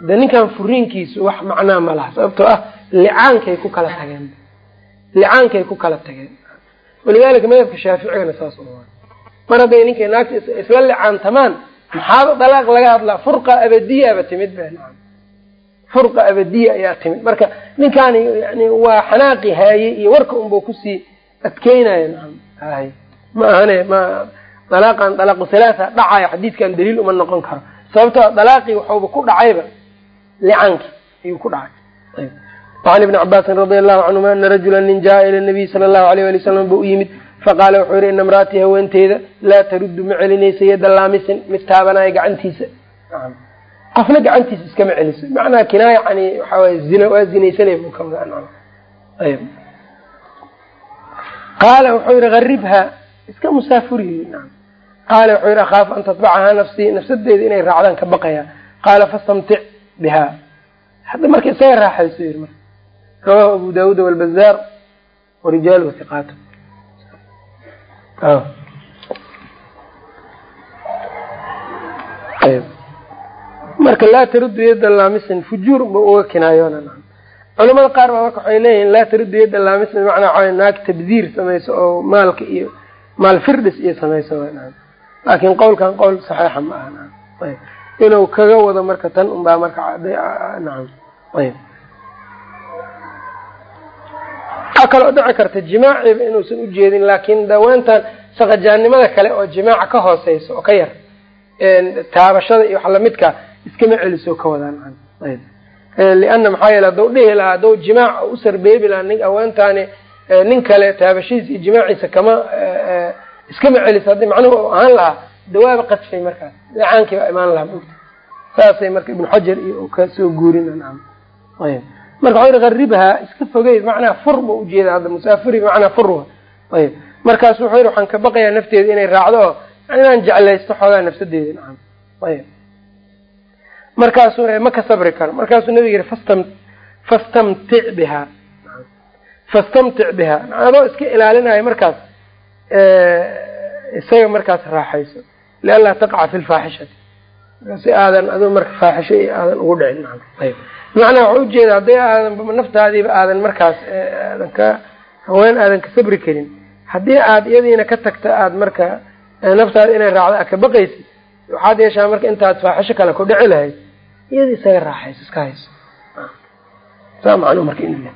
de ninkan furiinkiisu wax macnaa ma laha sababtoo ah licaankay ku kala tageen licaankay ku kala tageen walidaalika madhabka shaaficigana saas u mar hadday ninkay naagta isla licaantamaan maxaaba dalaaq laga hadlaa furqa abadiyaaba timid ba furqa abadiya ayaa timid. Marka ninkaani yani waa xanaaqi haaye iyo warka unbau ku sii adkeynaya hay ma ahane ma dalaaqan dalaaqu halaatha dhacayo xadiidkan daliil uma noqon karo. Sababtoo dalaaqii waxuuba ku dhacayba licaanki ayuu ku dhacay. Wacan ibni cabaasin radia allahu canhuma ana rajula nin jaa ila nabiy sala allahu alayh ali wasalam ba u yimid. Faqaala wuxuu yihi ina imraatii haweenteeda laa taruddu ma celinaysa yadda laamisin mid taabanaya gacantiisa qofna gacantiisa iskama celiso macnaha kinaaya yani waxaaway zina waa zinaysanay buu ka wadaa ayb qaala wuxuu yihi garibha iska musaafuriy qaala wuxuu yihi akhaafu an tatbacahaa nafsii nafsadeeda inay raacdaan ka baqaya. Qaala fastamtic biha hadda marka isaga raaxayso yiri marka. Rawahu abu daawuud walbazaar warijaaluhu hiqaat marka laa taruddu yadda laamisin fujuur ba uga kinaayoona culamada qaar baa marka waxay leeyihiin laa taruddu yadda laamisin bimacnaa waxaa naag tabdiir samayso oo maalka iyo maal firdhis iyo samayso laakiin qowlkan qowl saxiixa ma aha inuu kaga wado marka tan unbaa marka nacam. Ayb. Waxaa kaloo dhici karta jimaaciba inuusan ujeedin laakiin dawaantan saqajaannimada kale oo jimaaca ka hooseysa oo ka yar taabashada iyo wax lamidka iskama celiso ka wadaan ayb. Liana maxaa yeele haddau dhihi lahaa haddau jimaac u sarbeebi lahaa nin awaantaani nin kale taabashadiisa iyo jimaaciisa kama iskama celiso. Haddii macnuhu ahaan lahaa dawaaba qadfay markaas. Lacaankii baa imaan lahaa mogta saasay marka ibnu xajar iyo ka soo guurina naam ayb. Marka waxau yihi garibhaa iska fogey macnaa fur ba ujeeda hadda musaafiri macnaa furwa ayb. Markaasu wuxuu yihi waxaan ka baqayaa nafteeda inay raacdo oo inaan jeclaysto xoogaa nafsadeeda. Nacam ayb markaasuu ma ka sabri karo. Markaasuu nabiga yihi fastam fastamtic bihaa fastamtic bihaa adoo iska ilaalinayo markaas isaga markaas raaxayso. Lianlaa taqaca fi lfaaxishati si aadan adoo marka faaxisho iyo aadan ugu dhicin. Nacam ayb bimacnaa waxau ujeeda hadday aadan naftaadiiba aadan markaas aadan ka haween aadan ka sabri karin. Haddii aad iyadiina ka tagta aad marka naftaada inay raacdo a ka baqaysid waxaad yeeshaa marka intaad faaxisho kale ku dhici lahayd iyada isaga raaxayso iska hayso. Saa macnuhu marka inuu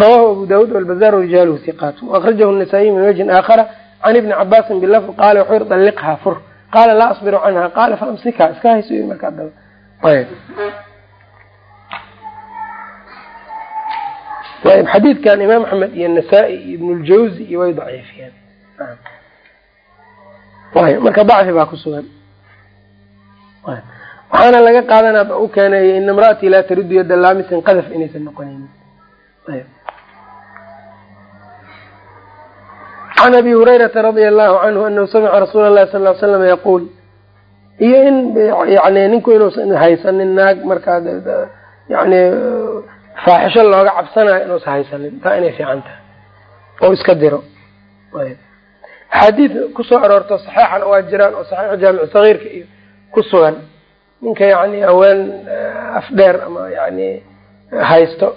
rawahu abu daawud walbazaar warijaaluhu hiqaat waakhrajah nasaa'iy min wajhin aakhara can ibni cabaasin bilafd qaala wuxuu yiri dalliqhaa fur. Qaala laa asbiru canha. Qaala faamsikaa iska hayso yiri marka adaba ayb ayb xadiidkan imaam axmed iyo nasaa-i iyo ibn ljawzi iyo way daciifiyeen ayb marka dacfi baa ku sugan waxaana laga qaadanaa u keenay ina imra'atii laa tarudu yadda laamisin qadaf inaysan noqonaynin can abi hurayrata radia allahu canhu anahu samica rasuula lahi sal l slam yaquul iyo in yani ninku inuusan haysanin naag markaa yani faaxisho looga cabsanayo inuusan haysanin taa inay fiican tahay oo iska diro. Axaadiid ku soo aroorto saxeixana waa jiraan oo saxiix jaamicu sagiirka iyo ku sugan ninka yani haween afdheer ama yani haysto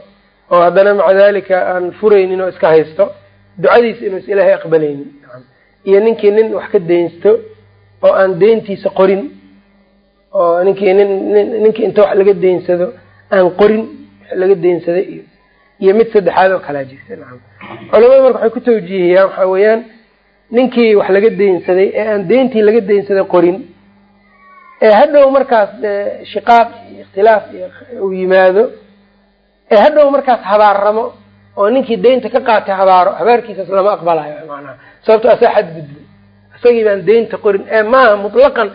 oo haddana maca dalika aan furaynin oo iska haysto ducadiisa inuusa ilaahay aqbalaynin. Iyo ninkii nin wax ka daynsto oo aan deyntiisa qorin oo ninkii nin ninkii inta wax laga daynsado aan qorin laga daynsaday iyo iyo mid saddexaad oo kalaa jirta. Nacam culamada marka waxay ku tawjiihiyaan waxaa weeyaan ninkii wax laga daynsaday ee aan deyntii laga daynsaday qorin hadhow markaas shiqaaq iyo ikhtilaaf uu yimaado ee hadhow markaas habaarramo oo ninkii deynta ka qaatay habaaro habaarkiisas lama aqbalayo macnaha sababto asaa xadgudbay isagii baan deynta qorin ee maaha mutlaqan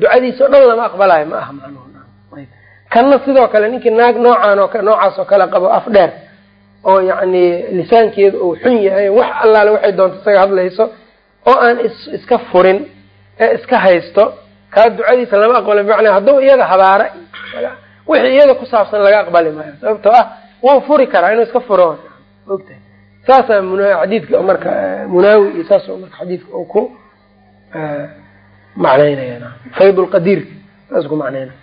ducadiisa o dhan lama aqbalayo ma aha kanna sidoo kale ninkii naag noocaan oo noocaas oo kale qabo af dheer oo yacni lisaankeeda uu xun yahay wax allaale waxay doonto isaga hadlayso oo aan is iska furin ee iska haysto kaa ducadiisa lama aqbala bimacnaa hadduu iyada habaara wixii iyada ku saabsan laga aqbali maayo sababtoo ah wuu furi karaa inuu iska furo. Ogtahay saasaa xadiidka marka munaawi iyo saas marka xadiidka uu ku macnaynaya fayd saas ku macnaynaya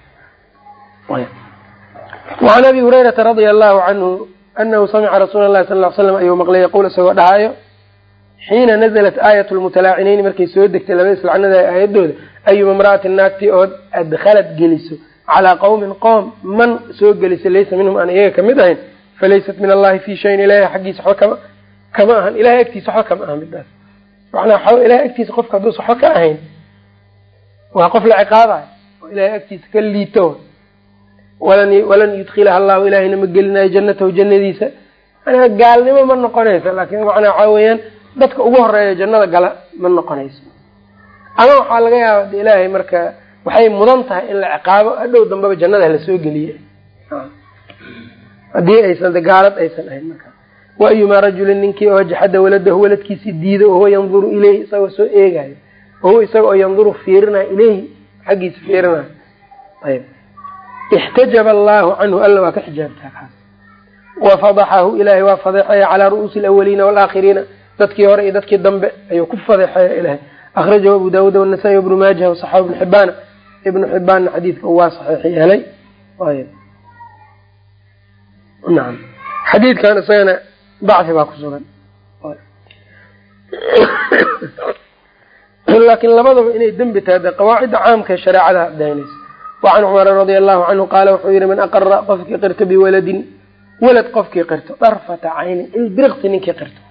wacan abi hurayrata radia allahu canhu anahu samica rasuula lahi sal l slam ayuu maqlay yaquul isagoo dhahayo xiina nazalat aayat lmutalaacinayni markay soo degtay labada islacnada aayadooda ayuma imra'atin naagtii ood adkhalad geliso calaa qawmin qoom man soo gelisa laysa minhum aan iyaga ka mid ahayn falaysat min allahi fi shayin ilahay xaggiisa waxba kama kama ahan ilahay agtiisa waxba kama aha midaas macnaa ilahay agtiisa qofka hadduusa waxba ka ahayn waa qof la ciqaabayo oo ilahay agtiisa ka liito. Walan walan yudkilaha allahu ilahayna ma gelinayo jannatahu jannadiisa. Manaa gaalnimo ma noqonaysa laakin macnaa waxaa weeyaan dadka ugu horreeya jannada gala ma noqonayso. Ama waxaa laga yaaba de ilaahay marka waxay mudan tahay in la ciqaabo hadhow dambeba jannada la soo geliye. Haddii aysan gaalad aysan ahayn marka. Wa ayumaa rajulin ninkii oo jaxada waladahu waladkiisii diido wahuwa yanduru ileyhi isagoo soo eegayo wahuwa isaga oo yanduru fiirinayo ileyhi xaggiisa fiirinayo ayb. Ixtajaba allahu canhu alla waa ka xijaabtaa. Kaas wafadaxahu ilahay waa fadeexeeya calaa ru'uusi alawaliina waalaakhiriina dadkii hore iyo dadkii dambe ayuu ku fadeexeeya ilahay akhrajahu abu daawuud wanasaa-i ibnu maaja wasaxabu ibnu xibaana ibnu xibaanna xadiidka waa saxiix yeelay. Nacam xadiidkan isagana dacfi baa ku sugan. Laakiin labadaba inay dembi tahay de qawaacidda caamka shareecada daynaysa wacan cumara radia allahu canhu qaala wuxuu yihi man aqara qofkii qirto biwaladin walad qofkii qirto darfata caynin ilbiriqsi ninkii qirto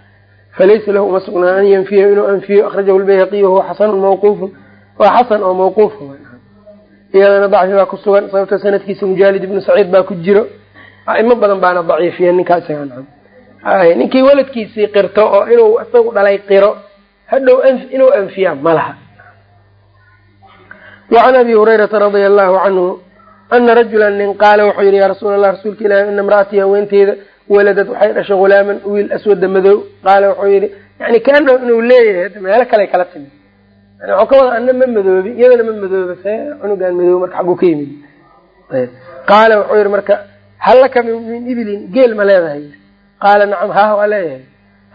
falaysa lahu uma sugnaa an yanfiyahu inuu anfiyo akhrajahu lbayhaqiy wahuwa xasanun mawquufun waa xasan oo mawquufa iyadana dacfi baa ku sugan sababta sanadkiisa mujaalid ibnu saciid baa ku jiro aimo badan baana daciifiya ninkaa isaga ninkii waladkiisii qirto oo inuu isagu dhalay qiro hadhow inuu anfiyaa ma laha wacan abi hurayrata radia allahu canhu ana rajula nin qaala wuxuu yihi yaa rasuul allah rasuulka ilahi ina imra'atii haweenteeda waladad waxay dhashay hulaaman wiil aswada madow qaala wuxuu yihi yani kaanahu inuu leeyahay meelo kale kala timid yani waxuu ka wada ana ma madoobi iyadana ma madooba see cunugaan madoobe marka xagguu ka yimid qaala wuxuu yihi marka hal laka min ibilin geel ma leedahay qaala nacam haah waa leeyahay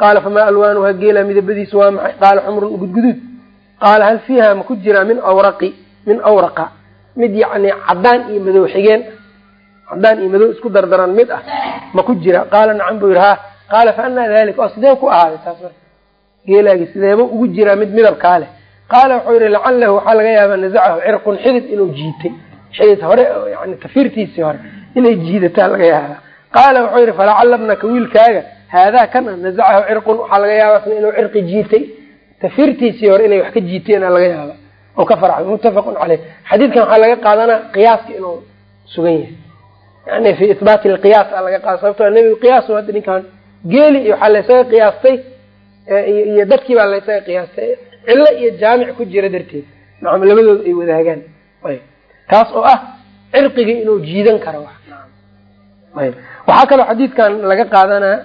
qaala famaa alwaanuha geela midabadiisu waa maxay qaala xumrun gudguduud qaala hal fiiha ma ku jiraa min awraqi min awraqa mid yacni cadaan iyo madow xigeen cadaan iyo madow isku dardaran mid ah ma ku jira. Qaala nacam buu yihi ha qaala fa anaa dalik oo sidee ku ahaaday? Taas marka geelaagi sideeba ugu jiraa mid midabkaa leh. Qaala wuxuu yihi lacalahu waxaa laga yaabaa nazacahu cirqun xidid inuu jiitay. Xidid hore yani tafiirtiisii hore inay jiidataa laga yaabaa. Qaala wuxuu yihi falacala bnaka wiilkaaga haadaa kan a nazacahu cirqun waxaa laga yaabaa inuu cirqi jiitay. Tafiirtiisii hore inay wax ka jiiteen laga yaaba oo ka farcay muttafaqun caleyh xadiidkan waxaa laga qaadanaa qiyaaska inuu sugan yahay yani fi ihbaati lqiyaas a laga qaada. Sababto nebigu qiyaas hadda ninkan geeli iyo waxaa laysaga qiyaastay iyo dadkii baa laysaga qiyaastay. Cillo iyo jaamic ku jira darteed. Nacam labadooda ay wadaagaan. Ayb. Taas oo ah cirqigii inuu jiidan karo ayb. Waxaa kaloo xadiidkan laga qaadanaa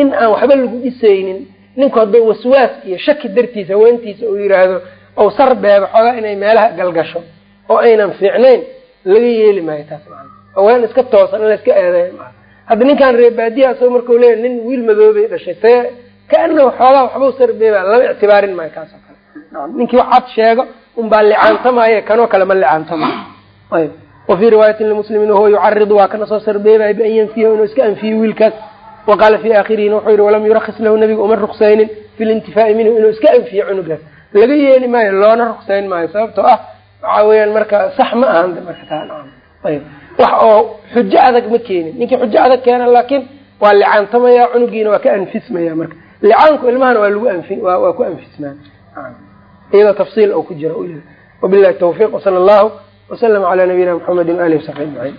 in aan waxba lagu dhisaynin ninku hadduu waswaas iyo shaki dartiisa haweentiisa uu yidhaahdo ou sar beebo xoogaa inay meelaha galgasho oo aynan fiicnayn laga yeeli maayo taas maa haween iska toosan in la iska eedeyn maa hadda ninkaan reebaadiya asagoo markau leeya nin wiil madoobay dhashay see kaana xoogaa waxbau sar beeba lama ictibaarin maayo kaas oo kale. Ninkii waxaad sheego unbaa licaantamaaye kanoo kale ma licaantamayo ayb wafii riwaayatin limuslimin wahuwa yucaridu waa kana soo sarbeebaya bian yanfiyahu inuu iska anfiyo wiilkaas. Waqaala fi aakhirihina wuxuu yihi walam yurakis lahu nabiga uma ruksaynin fi lintifaai minhu inuu iska anfiyo cunugaas. Laga yeeli maayo loona ruksayn maayo sababtoo ah waxa weeyaan marka sax ma ahan marka taa ayb wax oo xujo adag ma keenin. Ninkii xujo adag keena laakiin waa licaantamaya cunugiina waa ka anfismaya marka. Licaanku ilmahana waa lagu waa ku anfismaa iyadoo tafsiil oo ku jira wabilahi tawfiq wsala allahu waslama calaa nabiyina mxamedi waalihi wasaxbi ajmaciin